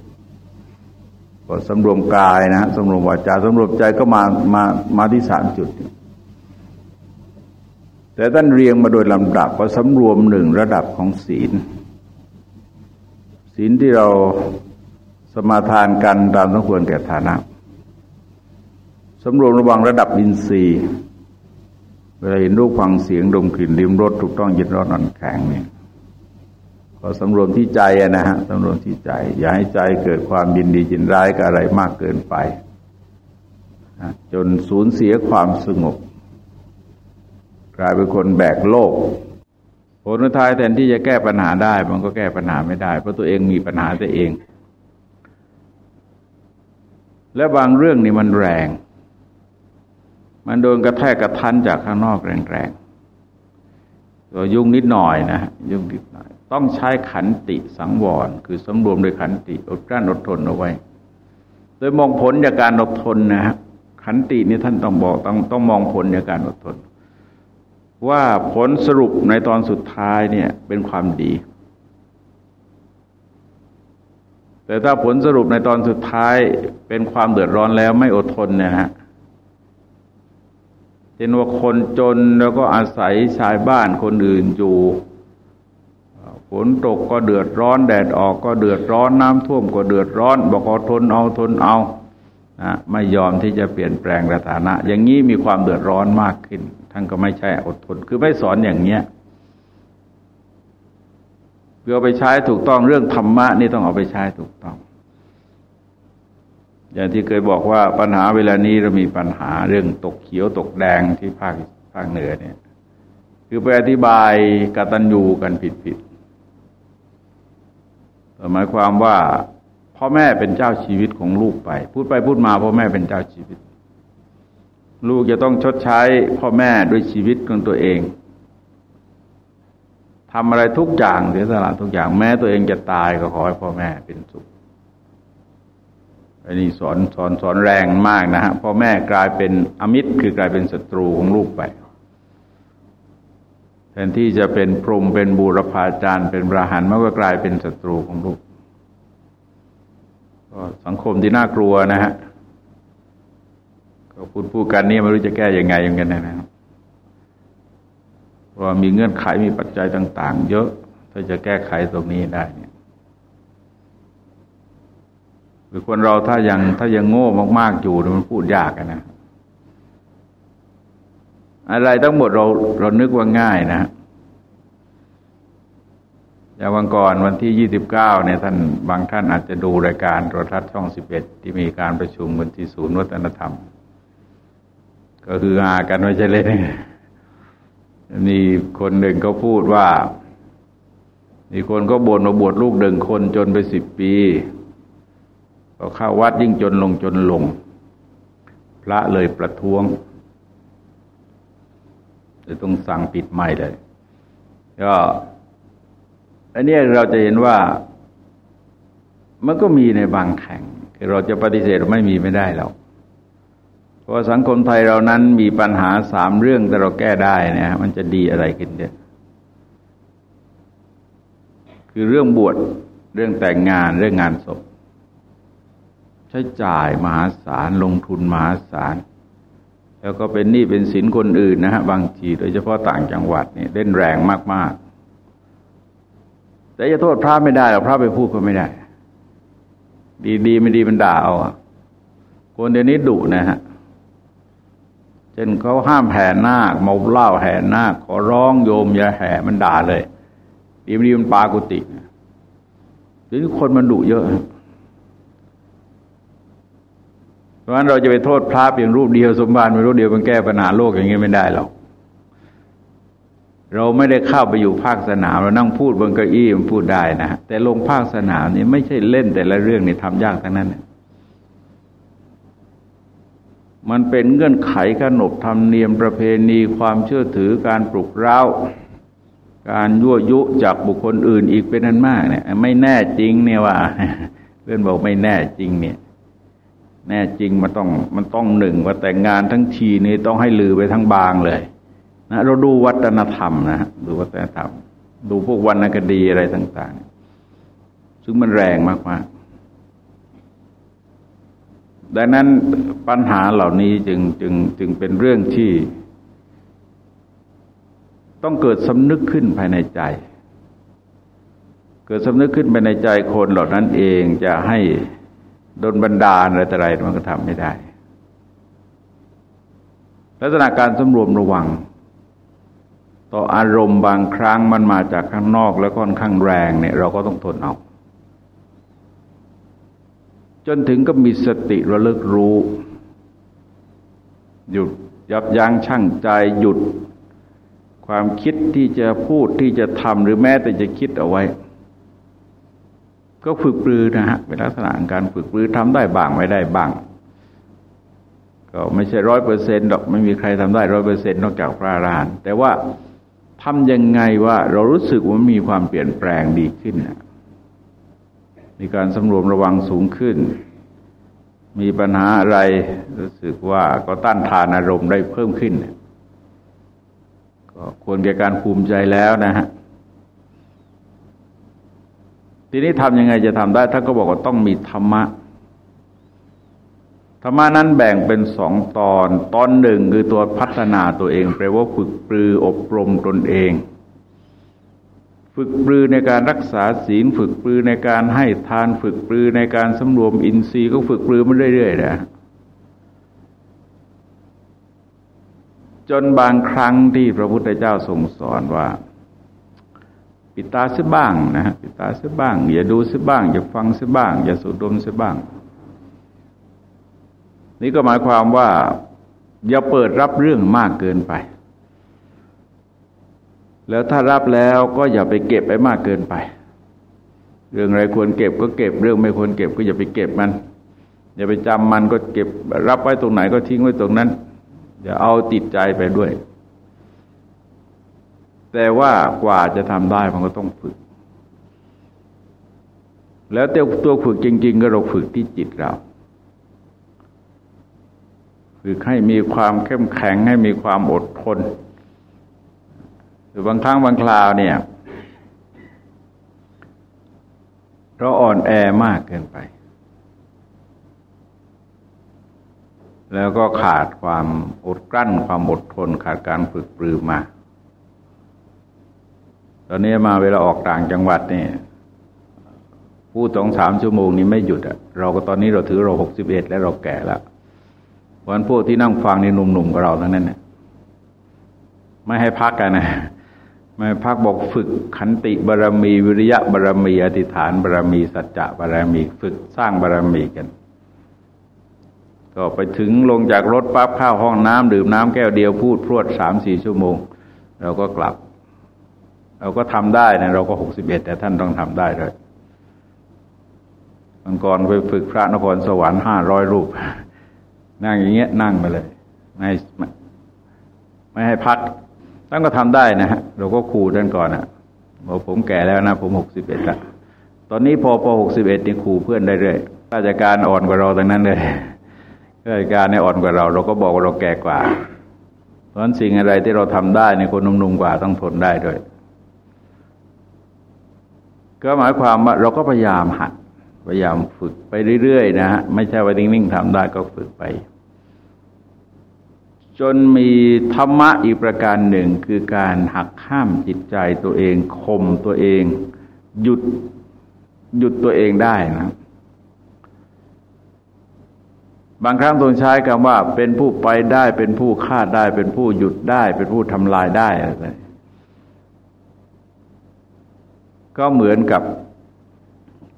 ก็สำรวมกายนะสำรวมวาจาสำรวมใจก็มามามาที่สามจุด แต่ท่านเรียงมาโดยลำดับก็สำรวมหนึ่งระดับของศีล ศีลที่เราสมาทานกันตามสมควรแก่ฐานะ สำรวมระวังระดับอินทรีย์ เวลาเห็นรูปฟังเสียงดมกลิ่นริมรสถูกต้องยึดรอดนอนแข็งเนี่ยก็สำรวมที่ใจนะฮะสำรวมที่ใจ อย่าให้ใจเกิดความยินดียินร้ายกับอะไรมากเกินไป จนสูญเสียความสงบ กลายเป็นคนแบกโลกผลท้ายแทนที่จะแก้ปัญหาได้ มันก็แก้ปัญหาไม่ได้ เพราะตัวเองมีปัญหาตัวเอง และบางเรื่องนี่มันแรง มันโดนกระแทกกระทันจากข้างนอกแรงๆก็ยุ่งนิดหน่อยนะยุ่งนิดหน่อย ต้องใช้ขันติสังวร คือสำรวมโดยขันติอดกลั้นอดทนเอาไว้ โดยมองผลจากการอดทนนะฮะขันตินี่ท่านต้องบอกต้องต้องมองผลจากการอดทน ว่าผลสรุปในตอนสุดท้ายเนี่ยเป็นความดีแต่ถ้าผลสรุปในตอนสุดท้ายเป็นความเดือดร้อนแล้วไม่อดทนเนี่ยฮะ เห็นว่าคนจนแล้วก็อาศัยชายบ้านคนอื่นอยู่ฝนตกก็เดือดร้อน แดดออกก็เดือดร้อนน้ำท่วมก็เดือดร้อน บอกอทนเอาทนเอานะไม่ยอมที่จะเปลี่ยนแปลงสถานะ อย่างนี้มีความเดือดร้อนมากขึ้นท่านก็ไม่ใช่อดทน คือไม่สอนอย่างเนี้ยเพื่อไปใช้ถูกต้องเรื่องธรรมะนี่ต้องเอาไปใช้ถูกต้อง อย่างที่เคยบอกว่าปัญหาเวลานี้เรามีปัญหาเรื่องตกเขียวตกแดงที่ภาคภาคเหนือเนี่ย คือไปอธิบายกตัญญูกันผิดผิดหมายความว่าพ่อแม่เป็นเจ้าชีวิตของลูกไป พูดไปพูดมาพ่อแม่เป็นเจ้าชีวิต ลูกจะต้องชดใช้พ่อแม่ด้วยชีวิตของตัวเองทำอะไรทุกอย่างเสียสละทุกอย่างแม้ตัวเองจะตายก็ขอให้พ่อแม่เป็นสุข อันนี้สอนสอนสอนแรงมากนะฮะพ่อแม่กลายเป็นอมิตรคือกลายเป็นศัตรูของลูกไปแทนที่จะเป็นพรหมเป็นบูรพาจารย์ เป็นพระหันมันก็กลายเป็นศัตรูของลูกก็สังคมที่น่ากลัวนะฮะก็พูดพูดกันนี่ไม่รู้จะแก้ยังไงยังกันนะครับเพราะมีเงื่อนไขมีปัจจัยต่าง ๆ เยอะถ้าจะแก้ไขตรงนี้ได้เนี่ย หรือคนเราถ้ายังถ้ายังโง่มากๆอยู่มันพูดยากนะ อะไรทั้งหมดเราเรานึกว่าง่ายนะอย่างวันก่อนวันที่ยี่สิบเก้าเนี่ยท่านบางท่านอาจจะดูรายการโทรทัศน์ช่องสิบเอ็ดที่มีการประชุมบนที่ศูนย์วัฒนธรรม ก็คือหากันไม่ใช่เล่นมีคนหนึ่งเขาพูดว่ามีคนก็บ่นมาบวชลูกหนึ่งคนจนไปสิบปี ก็เข้าวัดยิ่งจนลงจนลง พระเลยประท้วงจะต้องสั่งปิดไม่เลย ก็อันนี้เราจะเห็นว่ามันก็มีในบางแข่งเราจะปฏิเสธไม่มีไม่ได้หรอกเพราะสังคมไทยเรานั้นมีปัญหาสามเรื่องแต่เราแก้ได้นี่มันจะดีอะไรขึ้นเยอะคือเรื่องบวชเรื่องแต่งงานเรื่องงานศพ ใช้จ่ายมหาศาลลงทุนมหาศาลแล้วก็เป็นหนี้เป็นสินคนอื่นนะฮะบางทีโดยเฉพาะต่างจังหวัดเนี่ยเล่นแรงมาก ๆ แต่จะโทษพระไม่ได้หรอกพระไปพูดก็ไม่ได้ ดีดีไม่ดีมันด่าเอาคนเดี๋ยวนี้ดุนะฮะเช่นเขาห้ามแห่นาคเมาเหล้าแห่นาคขอร้องโยมอย่าแห่มันด่าเลย ดีมดีมันปากุติหรือคนมันดุเยอะ เพ ราะฉะนั้นเราจะไปโทษพระเพียงรูปเดียวสมบัติเป็นรูปเดียวมันแก้ปัญหาโลกอย่างนี้ไม่ได้หรอกเราไม่ได้เข้าไปอยู่ภาคสนามเรานั่งพูดบนเก้าอี้มันพูดได้นะแต่ลงภาคสนามนี่ไม่ใช่เล่นแต่ละเรื่องนี่ทำยากทั้งนั้นมันเป็นเงื่อนไขขนบธรรมเนียมประเพณีความเชื่อถือการปลุกเร้า การยั่วยุจากบุคคลอื่นอีกเป็นนั้นมากเนี่ยไม่แน่จริงเนี่ยว่าเพื่อนบอกไม่แน่จริงเนี่ย แน่จริงมันต้องมันต้องหนึ่งว่าแต่งงานทั้งทีนี้ต้องให้ลือไปทั้งบางเลยนะเราดูวัฒนธรรมนะดูวัฒนธรรม ดูพวกวรรณคดีอะไรต่าง ๆ ซึ่งมันแรงมากๆดังนั้นปัญหาเหล่านี้จึงจึงจึงเป็นเรื่องที่ ต้องเกิดสำนึกขึ้นภายในใจ เกิดสำนึกขึ้นภายในใจคนเหล่านั้นเองจะให้ ดนบันดาลอะไรต่ออะไรมันก็ทำไม่ได้ ลักษณะการสำรวมระวัง ต่ออารมณ์บางครั้งมันมาจากข้างนอกแล้วค่อนข้างแรงเนี่ย เราก็ต้องทนเอาจนถึงก็มีสติระลึกรู้ หยุดยับยั้งชั่งใจหยุด ความคิดที่จะพูดที่จะทำหรือแม้แต่จะคิดเอาไว้ ก็ฝึกปรือนะฮะเป็นลักษณะการฝึกปรือทำได้บ้างไม่ได้บ้าง ก็ไม่ใช่ร้อยเปอร์เซ็นต์ดอกไม่มีใครทำได้ร้อยเปอร์เซ็นต์นอกจากพระอรหันต์แต่ว่าทำยังไงว่าเรารู้สึกว่ามีความเปลี่ยนแปลงดีขึ้นมีการสำรวมระวังสูงขึ้น มีปัญหาอะไรรู้สึกว่าก็ต้านทานอารมณ์ได้เพิ่มขึ้น ก็ควรแก่การภูมิใจแล้วนะฮะ ทีนี้ทำยังไงจะทำได้ท่านก็บอกว่าต้องมีธรรมะธรรมานั้นแบ่งเป็นสองตอน ตอนหนึ่งคือตัวพัฒนาตัวเองแปลว่าฝึกปรืออบรมตนเอง ฝึกปรือในการรักษาศีล ฝึกปรือในการให้ทาน ฝึกปรือในการสำรวมอินทรีย์ก็ฝึกปรือมาเรื่อยๆนะจนบางครั้งที่พระพุทธเจ้าทรงสอนว่า ปิตาเสียบ้างนะฮะปิตาเสียบ้าง อย่าดูเสียบ้าง อย่าฟังเสียบ้าง อย่าสูดดมเสียบ้าง นี่ก็หมายความว่า อย่าเปิดรับเรื่องมากเกินไป แล้วถ้ารับแล้วก็อย่าไปเก็บไปมากเกินไป เรื่องอะไรควรเก็บก็เก็บเรื่องไม่ควรเก็บก็อย่าไปเก็บมัน อย่าไปจำมันก็เก็บรับไว้ตรงไหนก็ทิ้งไว้ตรงนั้นอย่าเอาติดใจไปด้วย แต่ว่ากว่าจะทำได้มันก็ต้องฝึก แล้วตัวฝึกจริง ๆ ก็เราฝึกที่จิตเรา ฝึกให้มีความเข้มแข็งให้มีความอดทนหรือบางครั้งบางคราวเนี่ย เราอ่อนแอมากเกินไป แล้วก็ขาดความอดกลั้น ความอดทน ขาดการฝึกปรือมา ตอนนี้มาเวลาออกต่างจังหวัดเนี่ยพูดสองสามชั่วโมงนี้ไม่หยุดอะเราก็ตอนนี้เราถือเราหกสิบเอ็ดแล้วเราแก่แล้ววันพวกที่นั่งฟังนี่หนุ่มๆกับเราทั้งนั้นเนี่ยไม่ให้พักกันนะไม่พักบอกฝึกขันติบารรมี วิริยะบารรมี อธิษฐานบารรมี สัจจะบารรมี ฝึกสร้างบารรมีกัน ก็ไปถึงลงจากรถปั๊บเข้าห้องน้ำดื่มน้ำแก้วเดียวพูดพรวดสามสี่ชั่วโมง เราก็กลับ เราก็ทำได้นะเราก็หกสิบเอ็ดแต่ท่านต้องทำได้เลยมันก่อนไปฝึกพระนครสวรรค์ห้าร้อยรูป นั่งอย่างเงี้ยนั่งไปเลย ไม่ไม่ให้พักท่านก็ทำได้นะฮะเราก็ขู่ท่านก่อนอะบอกผมแก่แล้วนะ ผมหกสิบเอ็ดละตอนนี้พอพอหกสิบเอ็ดนี่ขู่เพื่อนได้เรื่อยราชการอ่อนกว่าเราตั้งนั้นเลยราชการเนี่ยอ่อนกว่าเรา เราก็บอกว่าเราแก่กว่า เพราะฉะนั้นสิ่งอะไรที่เราทำได้ในคนหนุ่มๆกว่าต้องทนได้ด้วย ก็หมายความว่าเราก็พยายามหัดพยายามฝึกไปเรื่อยๆนะฮะไม่ใช่ว่านิ่งๆทำได้ก็ฝึกไป จนมีธรรมะอีกประการหนึ่งคือการหักห้ามจิตใจตัวเองข่มตัวเอง หยุดหยุดตัวเองได้นะ บางครั้งทรงใช้คำว่า เป็นผู้ไปได้เป็นผู้ฆ่าได้ เป็นผู้หยุดได้ เป็นผู้ทำลายได้อะไร ก็เหมือนกับ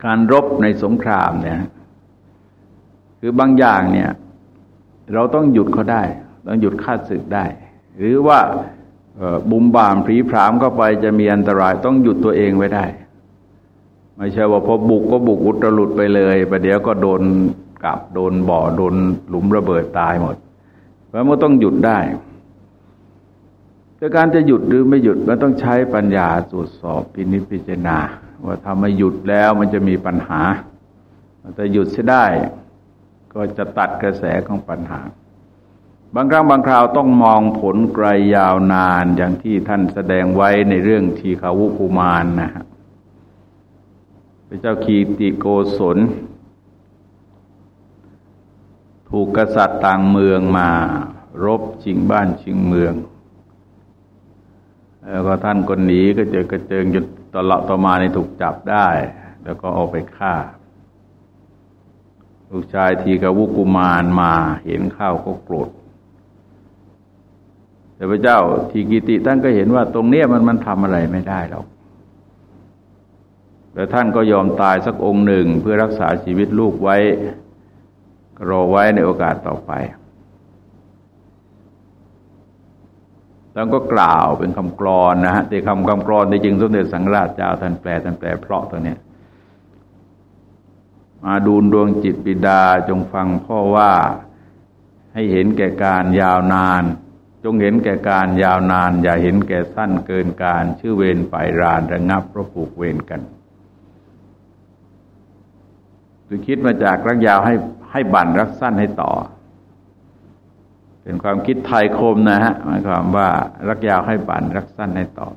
การรบในสงครามเนี่ยคือบางอย่างเนี่ย เราต้องหยุดเขาได้ ต้องหยุดฆ่าศึกได้ หรือว่าบุมบามผีพรามเข้าไปจะมีอันตรายต้องหยุดตัวเองไว้ได้ ไม่ใช่ว่าพอบุกก็บุกอุตรุดไปเลยประเดี๋ยวก็โดนกับโดนบ่อโดนหลุมระเบิดตายหมดเพราะมันต้องหยุดได้ แต่การจะหยุดหรือไม่หยุดมันต้องใช้ปัญญาตรวจสอบพินิจพิจารณา ว่าทำไมหยุดแล้วมันจะมีปัญหาแต่หยุดเสียได้ ก็จะตัดกระแสของปัญหา บางครั้งบางคราวต้องมองผลไกลยาวนานอย่างที่ท่านแสดงไว้ในเรื่องทีขาวุภูมานนะฮะพระเจ้าคีติโกศลถูกกษัตริย์ต่างเมืองมารบชิงบ้านชิงเมือง แล้วก็ท่านคนหนีก็เจอกระเจิงจนตลอดต่อมาในถูกจับได้ แล้วก็เอาไปฆ่า ลูกชายทีกวุกุมารมาเห็นข้าวก็โกรธแต่พระเจ้าทีกิติท่านก็เห็นว่าตรงเนี้ยมันมันทำอะไรไม่ได้หรอกแต่ท่านก็ยอมตายสักองค์หนึ่งเพื่อรักษาชีวิตลูกไว้รอไว้ในโอกาสต่อไป แล้วก็กล่าวเป็นคำกรอนนะฮะแต่คำคำกรอนในจริงสมเด็จสังฆราชเจ้าท่านแปลท่านแปลเพราะตัวเนี้ยมาดูดวงจิตปิดาจงฟังพ่อว่าให้เห็นแก่การยาวนาน จงเห็นแก่การยาวนาน อย่าเห็นแก่สั้นเกินการ ชื่อเวรฝ่ายรานระงับเพราะผูกเวรกันคือคิดมาจากรักยาวให้ให้บั่นรักสั้นให้ต่อ เป็นความคิดไทยคมนะฮะหมายความว่ารักยาวให้บั่นรักสั้นให้ต่อ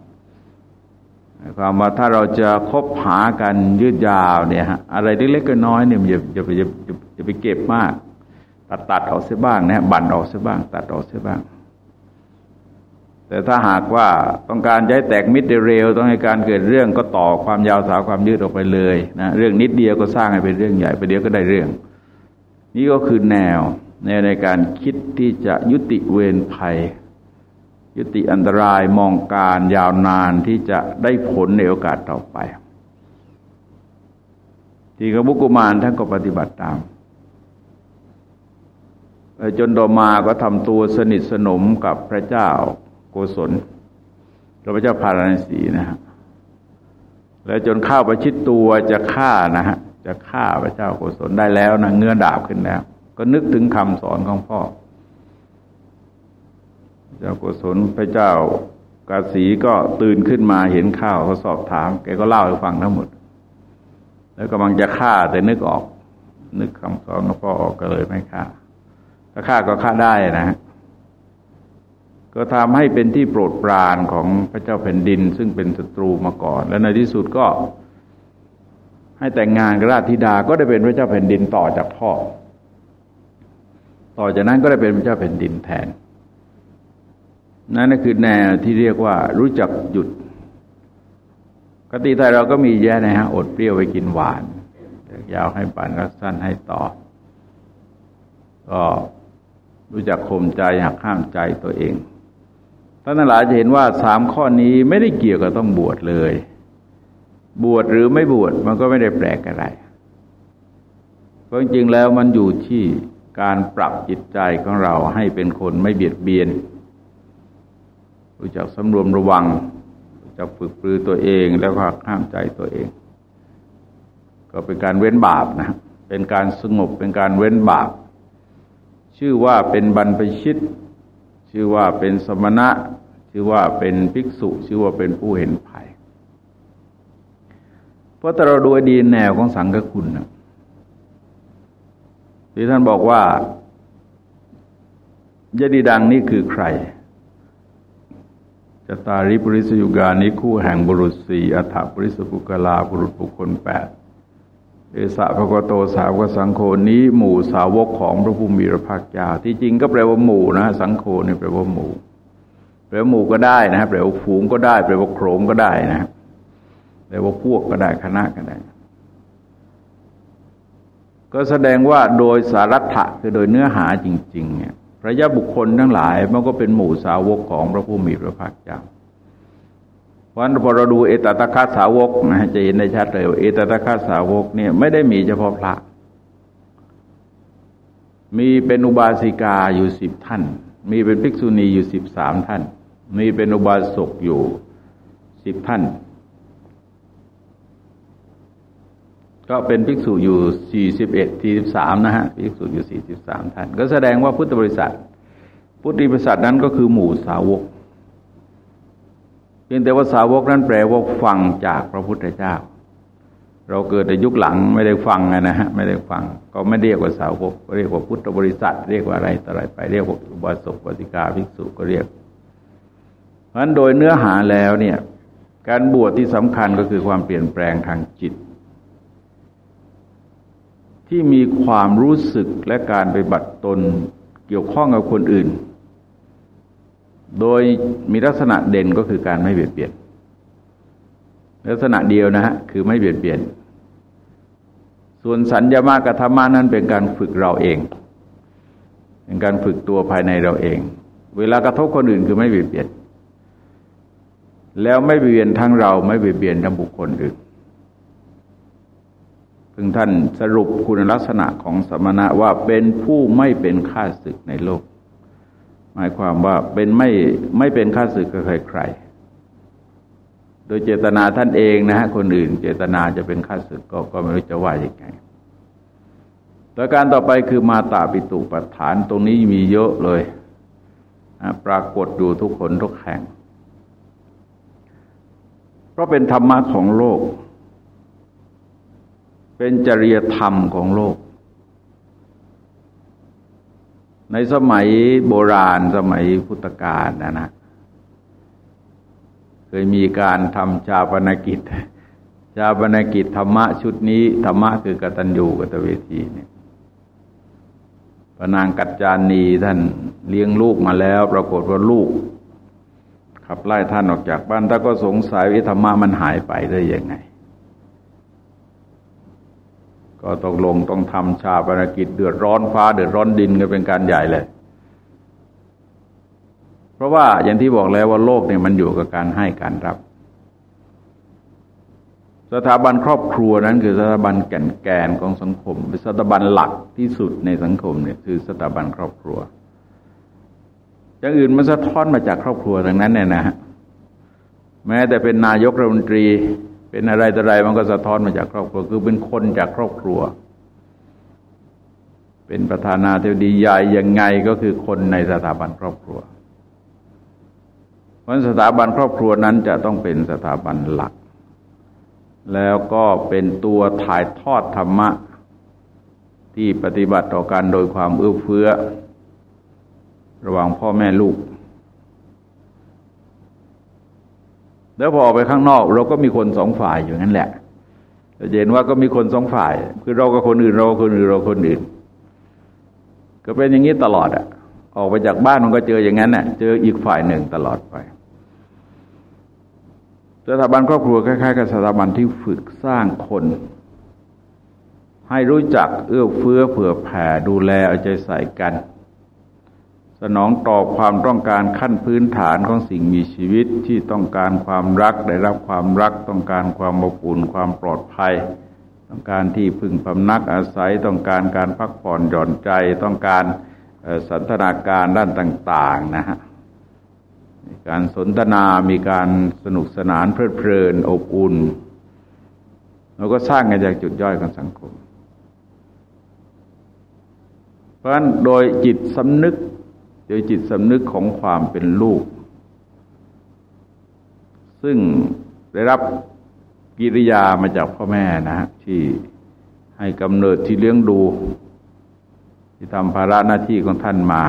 หมายความว่าถ้าเราจะคบหากันยืดยาวเนี่ยฮะอะไรเล็กๆน้อยเนี่ยอย่าอย่าไปอย่าอย่าไปเก็บมาก ตัดตัดออกเสียบ้างนะบั่นออกเสียบ้าง ตัดออกเสียบ้าง แต่ถ้าหากว่าต้องการใช้แตกมิตรเร็วต้องให้การเกิดเรื่องก็ต่อความยาวสาวความยืดออกไปเลยนะเรื่องนิดเดียวก็สร้างให้เป็นเรื่องใหญ่ไปเดียวก็ได้เรื่อง นี่ก็คือแนว แนในการคิดที่จะยุติเวรภัย ยุติอันตรายมองการยาวนานที่จะได้ผลในโอกาสต่อไป ที่กบุกุมารท่านก็ปฏิบัติตาม จนต่อมาก็ทำตัวสนิทสนมกับพระเจ้าโกศลพระเจ้าพาราณสีนะฮะแล้วจนเข้าประชิดตัวจะฆ่านะฮะจะฆ่าพระเจ้าโกศลได้แล้วนะเงื้อดาบขึ้นแล้ว ก็นึกถึงคำสอนของพ่อ เจ้าโกศลพระเจ้ากาสีก็ตื่นขึ้นมาเห็นข้าวเขาสอบถามแกก็เล่าให้ฟังทั้งหมด แล้วกำลังจะฆ่าแต่นึกออก นึกคำสอนของพ่อออกก็เลยไม่ฆ่าถ้าฆ่าก็ฆ่าได้นะก็ทำให้เป็นที่โปรดปรานของพระเจ้าแผ่นดิน ซึ่งเป็นศัตรูมาก่อน และในที่สุดก็ ให้แต่งงานกับราชธิดาก็ได้เป็นพระเจ้าแผ่นดินต่อจากพ่อ ต่อจากนั้นก็ได้เป็นพระเจ้าแผ่นดินแทน นั่นคือแนวที่เรียกว่ารู้จักหยุดกติไทยเราก็มีแย่นะฮะอดเปรี้ยวไปกินหวานยาวให้ปันรักสั้นให้ต่อ ก็รู้จักข่มใจหักห้ามใจตัวเองท่านหลายจะเห็นว่าสามข้อนี้ไม่ได้เกี่ยวกับต้องบวชเลย บวชหรือไม่บวชมันก็ไม่ได้แปลกอะไร เพราะจริงๆแล้วมันอยู่ที่ การปรับจิตใจของเราให้เป็นคนไม่เบียดเบียน รู้จักสำรวมระวัง รู้จักฝึกปรือตัวเองแล้วก็ห้ามใจตัวเอง ก็เป็นการเว้นบาปนะเป็นการสงบเป็นการเว้นบาป ชื่อว่าเป็นบรรพชิต ชื่อว่าเป็นสมณะ ชื่อว่าเป็นภิกษุ ชื่อว่าเป็นผู้เห็นภัย เพราะแต่เราดูดีแนวของสังฆคุณนะ ที่ท่านบอกว่ายดีดังนี้คือใครจตาริปริสยุกานิคู่แห่งบุรุษสี่อัฐปริสปุกลาบุรุษบุคคลแปดเอสะพระกโตสาวกสังโฆนี้หมู่สาวกของพระภูมิพระภาคยาที่จริงก็แปลว่าหมู่นะสังโฆนี่แปลว่าหมู่แปลว่าหมู่ก็ได้นะแปลว่าฝูงก็ได้ แปลว่าโขงก็ได้นะแปลว่าพวกก็ได้คณะก็ได้ ก็แสดงว่าโดยสารัตถะคือโดยเนื้อหาจริง ๆ เนี่ยพระยะบุคคลทั้งหลายมันก็เป็นหมู่สาวกของพระผู้มีพระภาคเจ้าวันพอเราดูเอตตะคาสาวกนะจะเห็นได้ชัดเลยเอตตะคาสาวกเนี่ยไม่ได้มีเฉพาะพระ มีเป็นอุบาสิกาอยู่สิบท่าน มีเป็นภิกษุณีอยู่สิบสามท่าน มีเป็นอุบาสกอยู่สิบท่าน ก็เป็นภิกษุอยู่สี่สิบเอ็ดสี่สิบสามนะฮะ ภิกษุอยู่สี่สิบสามท่าน ก็แสดงว่าพุทธบริษัท พุทธบริษัทนั้นก็คือหมู่สาวก เพียงแต่ว่าสาวกนั้นแปลว่าฟังจากพระพุทธเจ้า เราเกิดในยุคหลังไม่ได้ฟังนะฮะ ไม่ได้ฟัง ก็ไม่เรียกว่าสาวก เรียกว่าพุทธบริษัท เรียกว่าอะไรต่ออะไรไป เรียกว่าอุบาสกปฏิกาภิกษุก็เรียก เพราะฉะนั้นโดยเนื้อหาแล้วเนี่ย การบวชที่สำคัญก็คือความเปลี่ยนแปลงทางจิต ที่มีความรู้สึกและการไปบัติตนเกี่ยวข้องกับคนอื่น โดยมีลักษณะเด่นก็คือการไม่เบียดเบียน ลักษณะเดียวนะฮะคือไม่เบียดเบียน ส่วนสัญญามากธรรมานั้นเป็นการฝึกเราเอง เป็นการฝึกตัวภายในเราเอง เวลากระทบคนอื่นคือไม่เบียดเบียน แล้วไม่เบียดเบียนทั้งเราไม่เบียดเบียนทั้งบุคคลอื่น พึงท่านสรุปคุณลักษณะของสมณะว่าเป็นผู้ไม่เป็นข้าศึกในโลก หมายความว่าเป็นไม่ไม่เป็นข้าศึกกับใครๆโดยเจตนาท่านเองนะฮะคนอื่น เจตนาจะเป็นข้าศึกก็ก็ไม่รู้จะว่าอย่างไงประการต่อไปคือมาตาปิตุปัฏฐานตรงนี้มีเยอะเลยปรากฏอยู่ทุกคนทุกแห่ง เพราะเป็นธรรมะของโลก เป็นจริยธรรมของโลก ในสมัยโบราณสมัยพุทธกาลนะนะเคยมีการทำชาปนกิจ ชาปนกิจธรรมะชุดนี้ธรรมะคือกตัญญูกตเวทีเนี่ยพระนางกัจจานีท่านเลี้ยงลูกมาแล้ว ปรากฏว่าลูก ขับไล่ท่านออกจากบ้านถ้าก็สงสัยวิธรรมะมันหายไปได้ยังไง ก็ตกลงต้องทำชาปนกิจเดือดร้อนฟ้าเดือดร้อนดินกันเป็นการใหญ่เลย เพราะว่าอย่างที่บอกแล้วว่าโลกเนี่ยมันอยู่กับการให้การรับ สถาบันครอบครัวนั้นคือสถาบันแก่นแกนของสังคม เป็นสถาบันหลักที่สุดในสังคมเนี่ยคือสถาบันครอบครัวอย่างอื่นมันสะท้อนมาจากครอบครัวดังนั้นเนี่ยนะฮะแม้แต่เป็นนายกรัฐมนตรี เป็นอะไรแต่ไรมันก็สะท้อนมาจากครอบครัว คือเป็นคนจากครอบครัว เป็นประธานาธิบดีใหญ่ยังไงก็คือคนในสถาบันครอบครัวเพราะสถาบันครอบครัวนั้นจะต้องเป็นสถาบันหลัก แล้วก็เป็นตัวถ่ายทอดธรรมะ ที่ปฏิบัติต่อกันโดยความเอื้อเฟื้อ ระหว่างพ่อแม่ลูก แล้วพอออกไปข้างนอก เราก็มีคนสองฝ่ายอยู่นั่นแหละเห็นว่าก็มีคนสองฝ่าย คือเรากับคนอื่นเราคนอื่นเราคนอื่น ก็เป็นอย่างนี้ตลอดอะ ออกไปจากบ้านมันก็เจออย่างนั้นน่ะ เจออีกฝ่ายหนึ่งตลอดไปสถาบันครอบครัวคล้ายๆกับสถาบันที่ฝึกสร้างคน ให้รู้จักเอื้อเฟื้อเผื่อแผ่ดูแลเอาใจใส่กัน สนองตอบความต้องการขั้นพื้นฐานของสิ่งมีชีวิตที่ต้องการความรักได้รับความรัก ต้องการความอบอุ่นความปลอดภัย ต้องการที่พึ่งพำนักอาศัยต้องการการพักผ่อนหย่อนใจต้องการสันทนาการด้านต่าง ๆ นะฮะมีการสนทนามีการสนุกสนานเพลิดเพลินอบอุ่นเราก็สร้างกันจากจุดย่อยของสังคม เพราะฉะนั้นโดยจิตสำนึก โดยจิตสำนึกของความเป็นลูก ซึ่งได้รับกิริยามาจากพ่อแม่นะฮะที่ให้กำเนิดที่เลี้ยงดู ที่ทำภาระหน้าที่ของท่านมา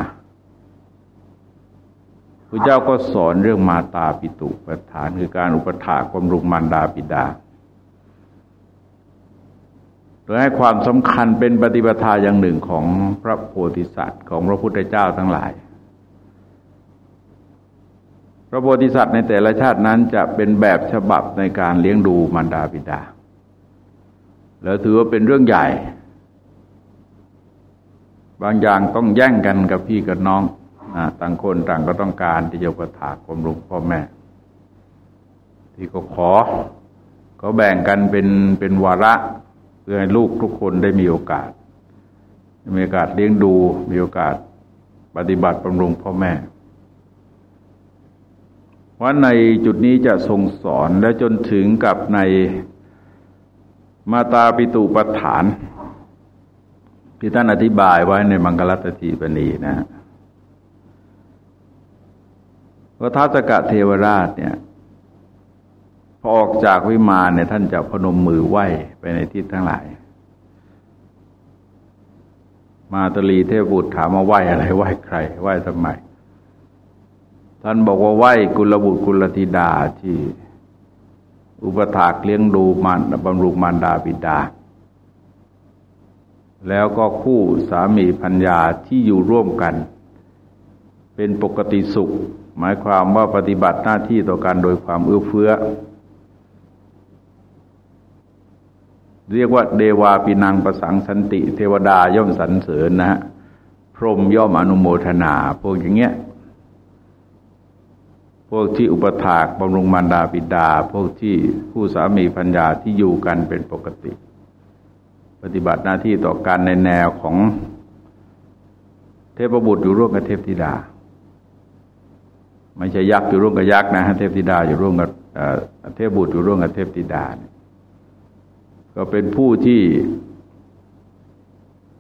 พระเจ้าก็สอนเรื่องมาตาปิตุประฐานคือการอุปถากบำรุงมารดาปิดาโดยให้ความสำคัญเป็นปฏิปทาอย่างหนึ่งของพระโพธิสัตว์ของพระพุทธเจ้าทั้งหลาย ระโพธิสัตว์ในแต่ละชาตินั้นจะเป็นแบบฉบับในการเลี้ยงดูมารดาบิดา แล้วถือว่าเป็นเรื่องใหญ่ บางอย่างต้องแย่งกันกับพี่กับน้องอต่างคนต่างก็ต้องการที่จะประถากบำรุงพ่อแม่ ที่ก็ขอเขาแบ่งกันเป็นเป็นวาระเพื่อให้ลูกทุกคนได้มีโอกาส มีโอกาสเลี้ยงดู มีโอกาสปฏิบัติบำรุงพ่อแม่ ว่าในจุดนี้จะทรงสอนและจนถึงกับในมาตาปิตุปฐาน ที่ท่านอธิบายไว้ในมังกรตติปณีนะว่าท้าสกะเทวราชเนี่ยพอออกจากวิมานเนี่ยท่านจะพนมมือไหว้ไปในทิศทั้งหลาย มาตลีเทพบุตรถามมาไหว้อะไรไหว้ใครไหว้ทำไม ท่านบอกว่าไหวกุลบุตรกุลธิดาที่ อุปถากเลี้ยงดูมารบำรุงมารดาบิดา แล้วก็คู่สามีพัญญาที่อยู่ร่วมกัน เป็นปกติสุข หมายความว่าปฏิบัติหน้าที่ต่อกันโดยความเอื้อเฟื้อ เรียกว่าเดวาปินังประสังสันติ เทวดาย่อมสรรเสริญนะฮะพรหมย่อมอนุโมทนา พวกอย่างเงี้ย พวกที่อุปถากบำรุงมารดาบิดา พวกที่ผู้สามีพัญญาที่อยู่กันเป็นปกติ ปฏิบัติหน้าที่ต่อการในแนวของเทพบุตรอยู่ร่วมกับเทพธิดา ไม่ใช่ยักษ์อยู่ร่วมกับยักษ์นะฮะเทพธิดาอยู่ร่วมกับเทพบุตรอยู่ร่วมกับเทพธิดา ก็เป็นผู้ที่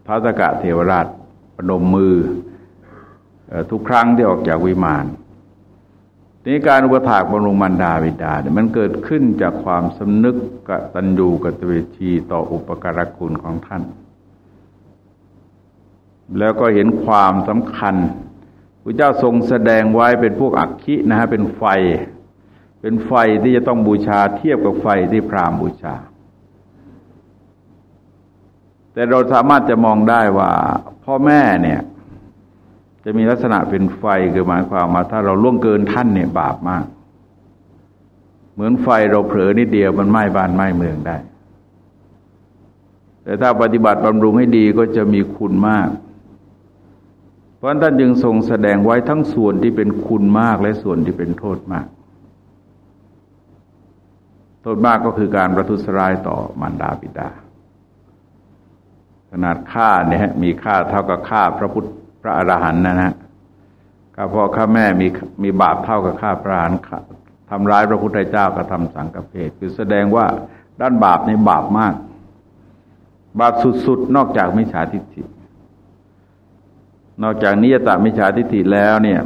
พระสกะเทวราชปนมมือทุกครั้งที่ออกจากวิมาน นี้การอุปถากบำรุงมารดาบิดาเนี่ยมันเกิดขึ้นจากความสำนึกกตัญญูกตเวทีต่ออุปการคุณของท่าน แล้วก็เห็นความสำคัญพระเจ้าทรงแสดงไว้เป็นพวกอักขินะฮะเป็นไฟ เป็นไฟที่จะต้องบูชาเทียบกับไฟที่พราหมณ์บูชา แต่เราสามารถจะมองได้ว่าพ่อแม่เนี่ย จะมีลักษณะเป็นไฟคือหมายความมาถ้าเราล่วงเกินท่านเนี่ยบาปมาก เหมือนไฟเราเผลอนิดเดียวมันไหม้บ้านไหม้เมืองได้ แต่ถ้าปฏิบัติบำรุงให้ดีก็จะมีคุณมาก เพราะท่านจึงทรงแสดงไว้ทั้งส่วนที่เป็นคุณมากและส่วนที่เป็นโทษมาก โทษมากก็คือการประทุษร้ายต่อมารดาบิดา ขนาดฆ่าเนี่ยมีค่าเท่ากับฆ่าพระพุทธ ระอรหันต์นะฮะข้าพ่อข้าแม่มีมีบาปเท่ากับข้าพระอรหันต์ทำร้ายพระพุทธเจ้าก็ทำสังกเพศคือแสดงว่าด้านบาปในบาปมาก บาปสุดๆ นอกจากมิจฉาทิฏฐิ นอกจากนิยตามิจฉาทิฏฐิแล้วเนี่ย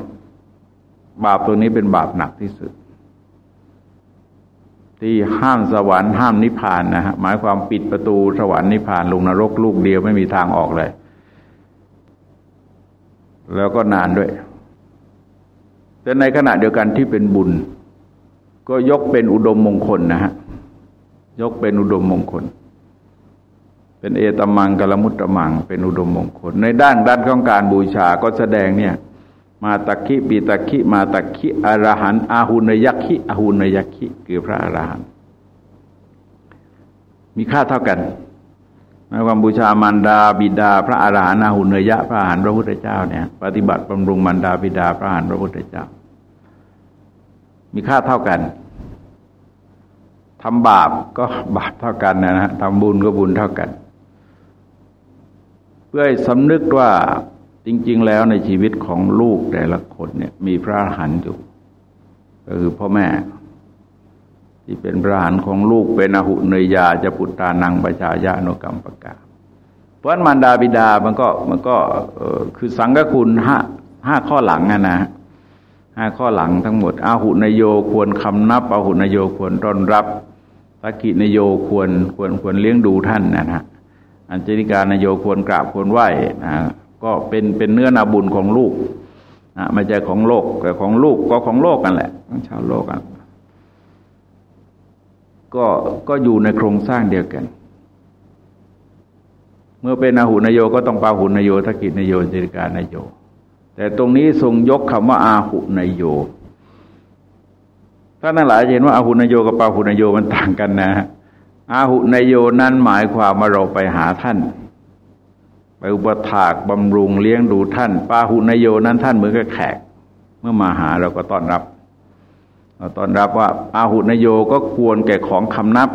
บาปตัวนี้เป็นบาปหนักที่สุด ที่ห้ามสวรรค์ห้ามนิพพานนะฮะหมายความปิดประตูสวรรค์นิพพานลงนรกลูกเดียวไม่มีทางออกเลย แล้วก็นานด้วย แต่ในขณะเดียวกันที่เป็นบุญ ก็ยกเป็นอุดมมงคลนะฮะ ยกเป็นอุดมมงคล เป็นเอตมังกลมุตตมัง เป็นอุดมมงคล ในด้านด้านของการบูชาก็แสดงเนี่ย มาตะคิปีตะคิมาตะคิอรหันอาหุนยักขิอาหุนยักขิคือพระอรหันต์มีค่าเท่ากัน หมายความบูชามารดาบิดา พระอาหารหันต์หุนยะพระอาหารพระพุทธเจ้าเนี่ยปฏิบัติบำรุงมารดาบิดาพระอาหารพระพุทธเจ้า มีค่าเท่ากันทำบาปก็บาปเท่ากันนะฮะทำบุญก็บุญเท่ากัน เพื่อสำนึกว่าจริง ๆ แล้วในชีวิตของลูกแต่ละคนเนี่ย มีพระอาหารหันต์อยู่ก็คือพ่อแม่ ที่เป็นพระหานของลูกเป็นอหุเนยยาจะปุตตานังประชายานุกรรมประกาเพราะมารดาบิดามันก็มันก็คือสังฆคุณห้าห้าข้อหลังนะนะห้าข้อหลังทั้งหมดอาหุนโยควรคำนับอาหุนโยควรต้อนรับสักกินโยควรควรควรเลี้ยงดูท่านนะฮะอัญจนิการนโยควรกราบควรไหว้นะก็เป็นเป็นเนื้อนาบุญของลูกนะไม่ใช่ของโลกแต่ของลูกก็ของโลกกันแหละของชาวโลกกัน ก็ก็อยู่ในโครงสร้างเดียวกัน เมื่อเป็นอาหุนโยก็ต้องปาหุนโยทกิจนโยจิริการนโย แต่ตรงนี้ทรงยกคำว่าอาหุนโยท่านหลายเห็นว่าอาหุนโยกับปาหุนโยมันต่างกันนะอาหุนโยนั้นหมายความว่าเราไปหาท่าน ไปอุปถากบำรุงเลี้ยงดูท่าน ปาหุนโยนั้นท่านเหมือนกับแขก เมื่อมาหาเราก็ต้อนรับ ตอนรับว่าปาหุนโยก็ควรแก่ของคำนับ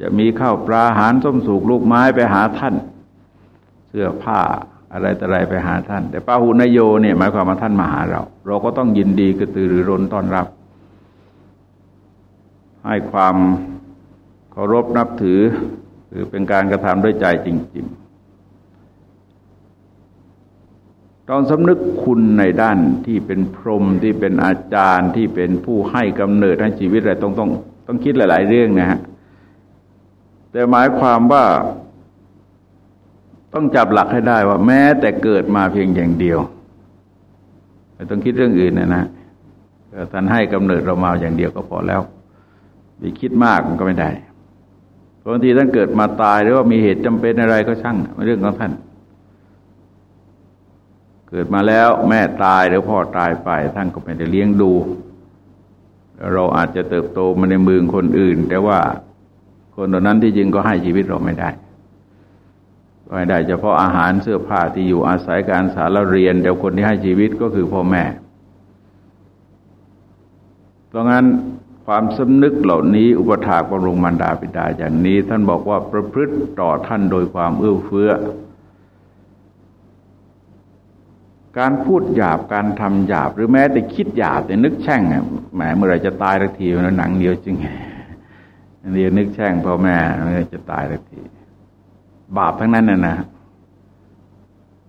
จะมีข้าวปลาอาหารส้มสุกลูกไม้ไปหาท่าน เสื้อผ้าอะไรแต่ไรไปหาท่าน แต่ปาหุนโยเนี่ยหมายความว่าท่านมาหาเรา เราก็ต้องยินดีกระตือรือร้นต้อนรับ ให้ความเคารพนับถือ คือเป็นการกระทำด้วยใจจริง ๆ ต้องสำนึกคุณในด้านที่เป็นพรหมที่เป็นอาจารย์ที่เป็นผู้ให้กำเนิดให้ชีวิตอะไรต้องต้องต้องคิดหลาย ๆ เรื่องนะฮะแต่หมายความว่าต้องจับหลักให้ได้ว่าแม้แต่เกิดมาเพียงอย่างเดียวไม่ต้องคิดเรื่องอื่นนะนะท่านให้กำเนิดเรามาอย่างเดียวก็พอแล้วไปคิดมากมันก็ไม่ได้บางทีท่านเกิดมาตายหรือว่ามีเหตุจำเป็นอะไรก็ช่างเรื่องของท่าน กิดมาแล้วแม่ตายหรือพ่อตายไปท่านก็ไม่ได้เลี้ยงดู เราอาจจะเติบโตมาในมือคนอื่น แต่ว่าคนเหล่านั้นที่จริงก็ให้ชีวิตเราไม่ได้ไม่ได้เฉพาะอาหารเสื้อผ้าที่อยู่อาศัยการสารเรียน แต่คนที่ให้ชีวิตก็คือพ่อแม่ เพราะงั้นความสำนึกเหล่านี้อุปถากบำรุงมารดาบิดาอย่างนี้ ท่านบอกว่าประพฤติต่อท่านโดยความเอื้อเฟื้อ การพูดหยาบการทำหยาบ หรือแม้แต่คิดหยาบแต่นึกแช่งแหมเมื่อไรจะตายทักทีนะหนังเดียวจริงเดียวนึกแช่งพ่อแม่เมื่อจะตายทักที บาปทั้งนั้นน่ะนะ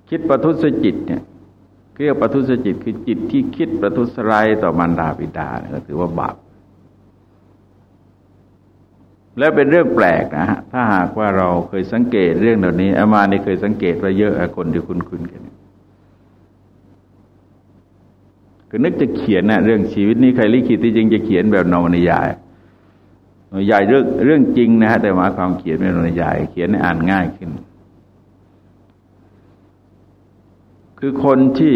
คิดประทุษจิตเนี่ยเรียกประทุษจิตคือจิตที่คิดประทุษร้ายต่อมารดาบิดาเนี่ยก็ถือว่าบาป และเป็นเรื่องแปลกนะฮะถ้าหากว่าเราเคยสังเกตเรื่องเหล่านี้อามานี่เคยสังเกตว่าเยอะคนที่คุ้นคุ้นกัน คือนึกจะเขียนนะเรื่องชีวิตนี้ใครลิขิตที่จริงจะเขียนแบบนวนิยายนวนิยายเรื่องเรื่องจริงนะฮะแต่มาความเขียนเป็นนวนิยาย เขียนให้อ่านง่ายขึ้น คือคนที่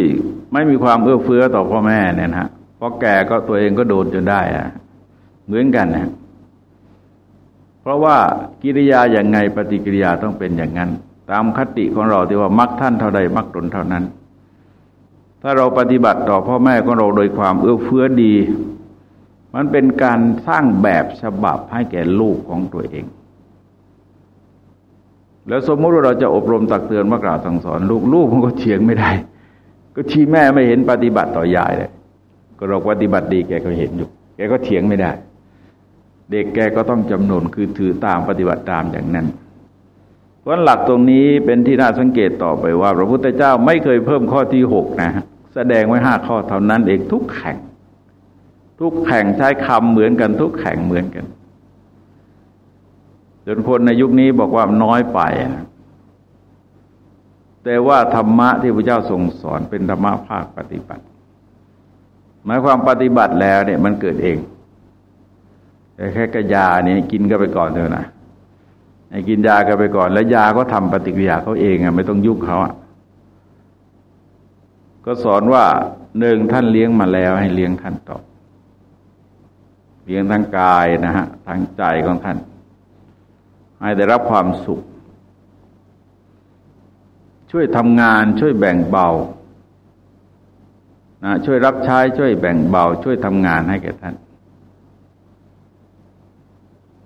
ไม่มีความเอื้อเฟื้อต่อพ่อแม่เนี่ยนะพราะแก่ก็ตัวเองก็โดนจนได้อะเหมือนกันนะเพราะว่ากิริยาอย่างไงปฏิกิริยาต้องเป็นอย่างนั้น ตามคติของเราที่ว่ามักท่านเท่าใดมักตนเท่านั้น ถ้าเราปฏิบัติต่อพ่อแม่ของเราโดยความเอื้อเฟื้อดี มันเป็นการสร้างแบบฉบับให้แก่ลูกของตัวเอง แล้วสมมติว่าเราจะอบรมตักเตือนว่ากล่าวสั่งสอนลูกลูกมันก็เฉียงไม่ได้ ก็ชี้แม่ไม่เห็นปฏิบัติต่อยายเลย ก็เราปฏิบัติดีแกก็เห็นอยู่ แกก็เถียงไม่ได้ เด็กแกก็ต้องจำนวนคือถือตามปฏิบัติตามอย่างนั้น เพราะหลักตรงนี้เป็นที่น่าสังเกตต่อไปว่า พระพุทธเจ้าไม่เคยเพิ่มข้อที่หกนะ แสดงไว้ห้าข้อเท่านั้นเองทุกแข่ง ทุกแข่งใช้คำเหมือนกัน ทุกแข่งเหมือนกัน จนคนในยุคนี้บอกว่าน้อยไปนะแต่ว่าธรรมะที่พระเจ้าทรงสอนเป็นธรรมะภาคปฏิบัติ หมายความปฏิบัติแล้วเนี่ยมันเกิดเองแค่กระยาเนี่ยกินก็ไปก่อนเถอะนะ ให้กินยาก็ไปก่อน แล้วยาก็ทำปฏิกิริยาเขาเองอะไม่ต้องยุ่งเขาอะก็สอนว่าหนึ่งท่านเลี้ยงมาแล้วให้เลี้ยงท่านต่อเลี้ยงทั้งกายนะฮะทั้งใจของท่าน ให้ได้รับความสุข ช่วยทำงานช่วยแบ่งเบานะช่วยรับใช้ช่วยแบ่งเบา ช่วยทำงานให้แก่ท่าน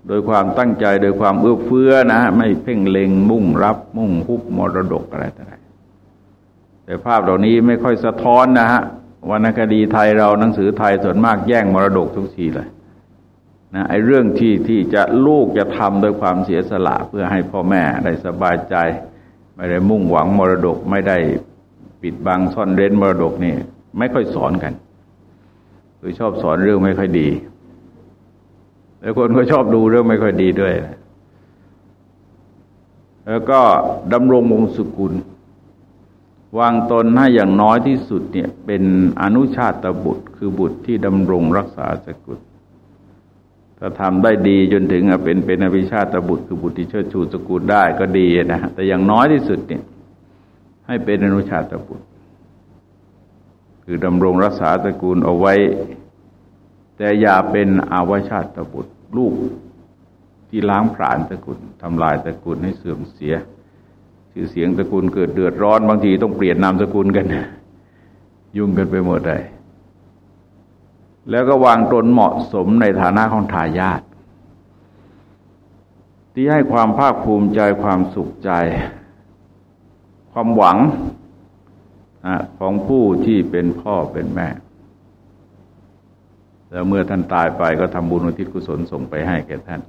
โดยความตั้งใจโดยความเอื้อเฟื้อนะไม่เพ่งเล็งมุ่งรับ มุ่งฮุบมรดกอะไรต่างๆแต่ภาพเหล่านี้ไม่ค่อยสะท้อนนะฮะวรรณคดีไทยเราหนังสือไทยส่วนมากแย่งมรดกทุกทีเลยนะไอ้เรื่องที่ที่จะลูกจะทำโดยความเสียสละเพื่อให้พ่อแม่ได้สบายใจ ไม่ได้มุ่งหวังมรดกไม่ได้ปิดบังซ่อนเร้นมรดกนี่ ไม่ค่อยสอนกันคือชอบสอนเรื่องไม่ค่อยดี แล้วคนก็ชอบดูเรื่องไม่ค่อยดีด้วย แล้วก็ดำรงวงสุกุล วางตนให้อย่างน้อยที่สุดเนี่ยเป็นอนุชาตบุตร คือบุตรที่ดำรงรักษาสกุลถ้าทำได้ดีจนถึงเป็นเป็นอภิชาตบุตรคือบุตรที่เชิดชูสกุลได้ก็ดีนะแต่อย่างน้อยที่สุดเนี่ยให้เป็นอนุชาตบุตร คือดำรงรักษาสกุลเอาไว้ แต่อย่าเป็นอาวชาตบุตร ลูกที่ล้างผลาญตระกูลทำลายตระกูลให้เสื่อมเสีย ชื่อเสียงตระกูลเกิดเดือดร้อนบางทีต้องเปลี่ยนนามสกุลกัน ยุ่งกันไปหมดเลยแล้วก็วางตนเหมาะสมในฐานะของทายาทที่ให้ความภาคภูมิใจความสุขใจ ความหวังของผู้ที่เป็นพ่อเป็นแม่ แล้วเมื่อท่านตายไปก็ทำบุญอุทิศกุศลส่งไปให้แก่ท่าน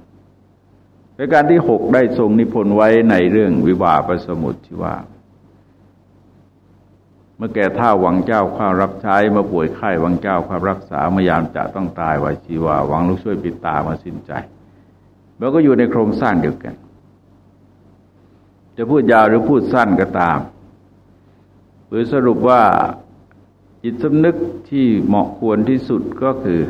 ในการที่หกได้ทรงนิพนธ์ไว้ในเรื่องวิวาประสมุทที่ว่า เมื่อแก่ท่าหวังเจ้าข้ารับใช้เมื่อป่วยไข้หวังเจ้าข้ารักษาเมื่อยามจะต้องตายวาชีวาหวังลูกช่วยปิดตามาสิ้นใจเราก็อยู่ในโครงสร้างเดียวกัน จะพูดยาวหรือพูดสั้นก็ตาม หรือสรุปว่า จิตสำนึกที่เหมาะควรที่สุดก็คือ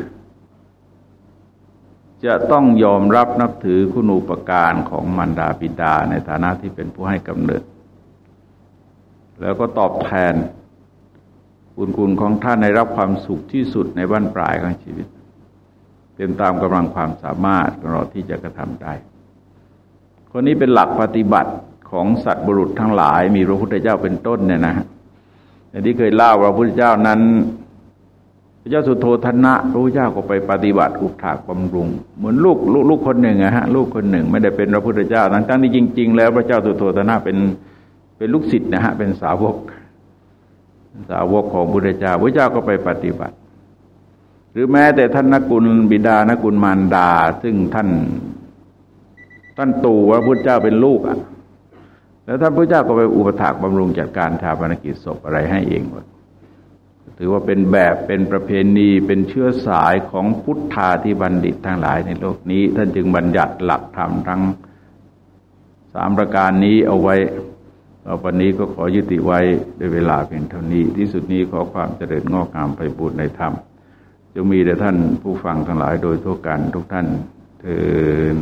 จะต้องยอมรับนับถือคุณูปการของมารดาบิดาในฐานะที่เป็นผู้ให้กำเนิด แล้วก็ตอบแทนคุณคุณของท่านในรับความสุขที่สุดในบ้านปลายของชีวิต เต็มตามกำลังความสามารถของเราที่จะกระทำได้ คนนี้เป็นหลักปฏิบัติของสัตว์บุรุษทั้งหลาย มีพระพุทธเจ้าเป็นต้นเนี่ยนะ อย่างที่เคยเล่าว่าพระพุทธเจ้านั้น พระเจ้าสุโธธนะพระพุทธเจ้าก็ไปปฏิบัติอุปถากบำรุง เหมือนลูกลูกลูกคนหนึ่งอะฮะลูกคนหนึ่งไม่ได้เป็นพระพุทธเจ้าทั้งทั้งที่จริง ๆ แล้วพระเจ้าสุโธธนะเป็นเป็นลูกศิษย์นะฮะเป็นสาวก สาวกของพระพุทธเจ้าพระเจ้าก็ไปปฏิบัติ หรือแม้แต่ท่านนกุลบิดานกุลมารดา ซึ่งท่านท่านตู่ว่าพระเจ้าเป็นลูกอะ แล้วท่านพระเจ้าก็ไปอุปถากบำรุงจัดการชาปนกิจศพอะไรให้เองหมดถือว่าเป็นแบบเป็นประเพณีเป็นเชื้อสายของพุทธาที่บัณฑิตทั้งหลายในโลกนี้ ท่านจึงบัญญัติหลักธรรมทั้งสามประการนี้เอาไว้วันนี้ก็ขอยุติไว้ด้วยเวลาเพียงเท่านี้ ที่สุดนี้ขอความเจริญงอกงามไปบูรณนธรรมจะมีแต่ท่านผู้ฟังทั้งหลายโดยทั่วกันทุกท่านเธอ